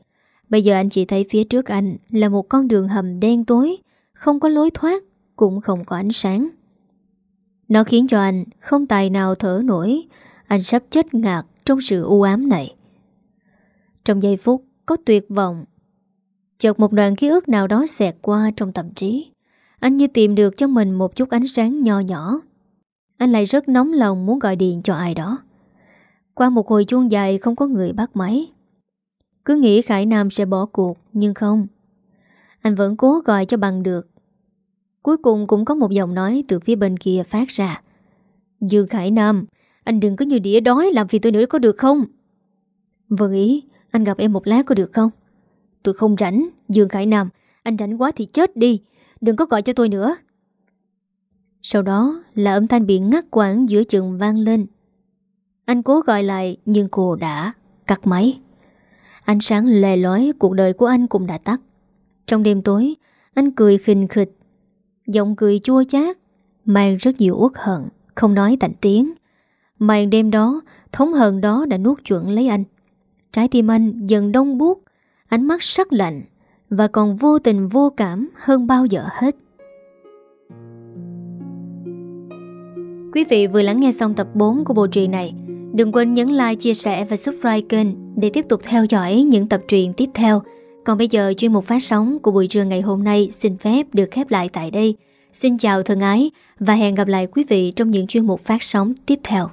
Bây giờ anh chỉ thấy phía trước anh là một con đường hầm đen tối, không có lối thoát, cũng không có ánh sáng. Nó khiến cho anh không tài nào thở nổi. Anh sắp chết ngạt trong sự u ám này. Trong giây phút có tuyệt vọng Chợt một đoạn ký ức nào đó xẹt qua trong tâm trí. Anh như tìm được cho mình một chút ánh sáng nho nhỏ. Anh lại rất nóng lòng muốn gọi điện cho ai đó. Qua một hồi chuông dài không có người bắt máy cứ nghĩ Khải Nam sẽ bỏ cuộc, Nhưng không. Anh vẫn cố gọi cho bằng được. Cuối cùng cũng có một giọng nói từ phía bên kia phát ra. Dương Khải Nam, Anh đừng có như đĩa đói làm phiền tôi nữa có được không? Vâng ý, Anh gặp em một lát có được không? Tôi không rảnh, Dương Khải Nam, Anh rảnh quá thì chết đi, Đừng có gọi cho tôi nữa. Sau đó là âm thanh bị ngắt quãng giữa chừng vang lên. Anh cố gọi lại, Nhưng cô đã cắt máy. Ánh sáng lè lói, cuộc đời của anh cũng đã tắt. Trong đêm tối, Anh cười khinh khịch. Giọng cười chua chát, Mang rất nhiều uất hận, Không nói thành tiếng. Màn đêm đó, Thống hận đó đã nuốt chuẩn lấy anh. Trái tim anh dần đông buốt, Ánh mắt sắc lạnh, Và còn vô tình vô cảm hơn bao giờ hết. Quý vị vừa lắng nghe xong tập 4 của bộ truyện này. Đừng quên nhấn like, chia sẻ và subscribe kênh Để tiếp tục theo dõi những tập truyện tiếp theo. Còn bây giờ chuyên mục phát sóng của buổi trưa ngày hôm nay Xin phép được khép lại tại đây. Xin chào thân ái Và hẹn gặp lại quý vị trong những chuyên mục phát sóng tiếp theo.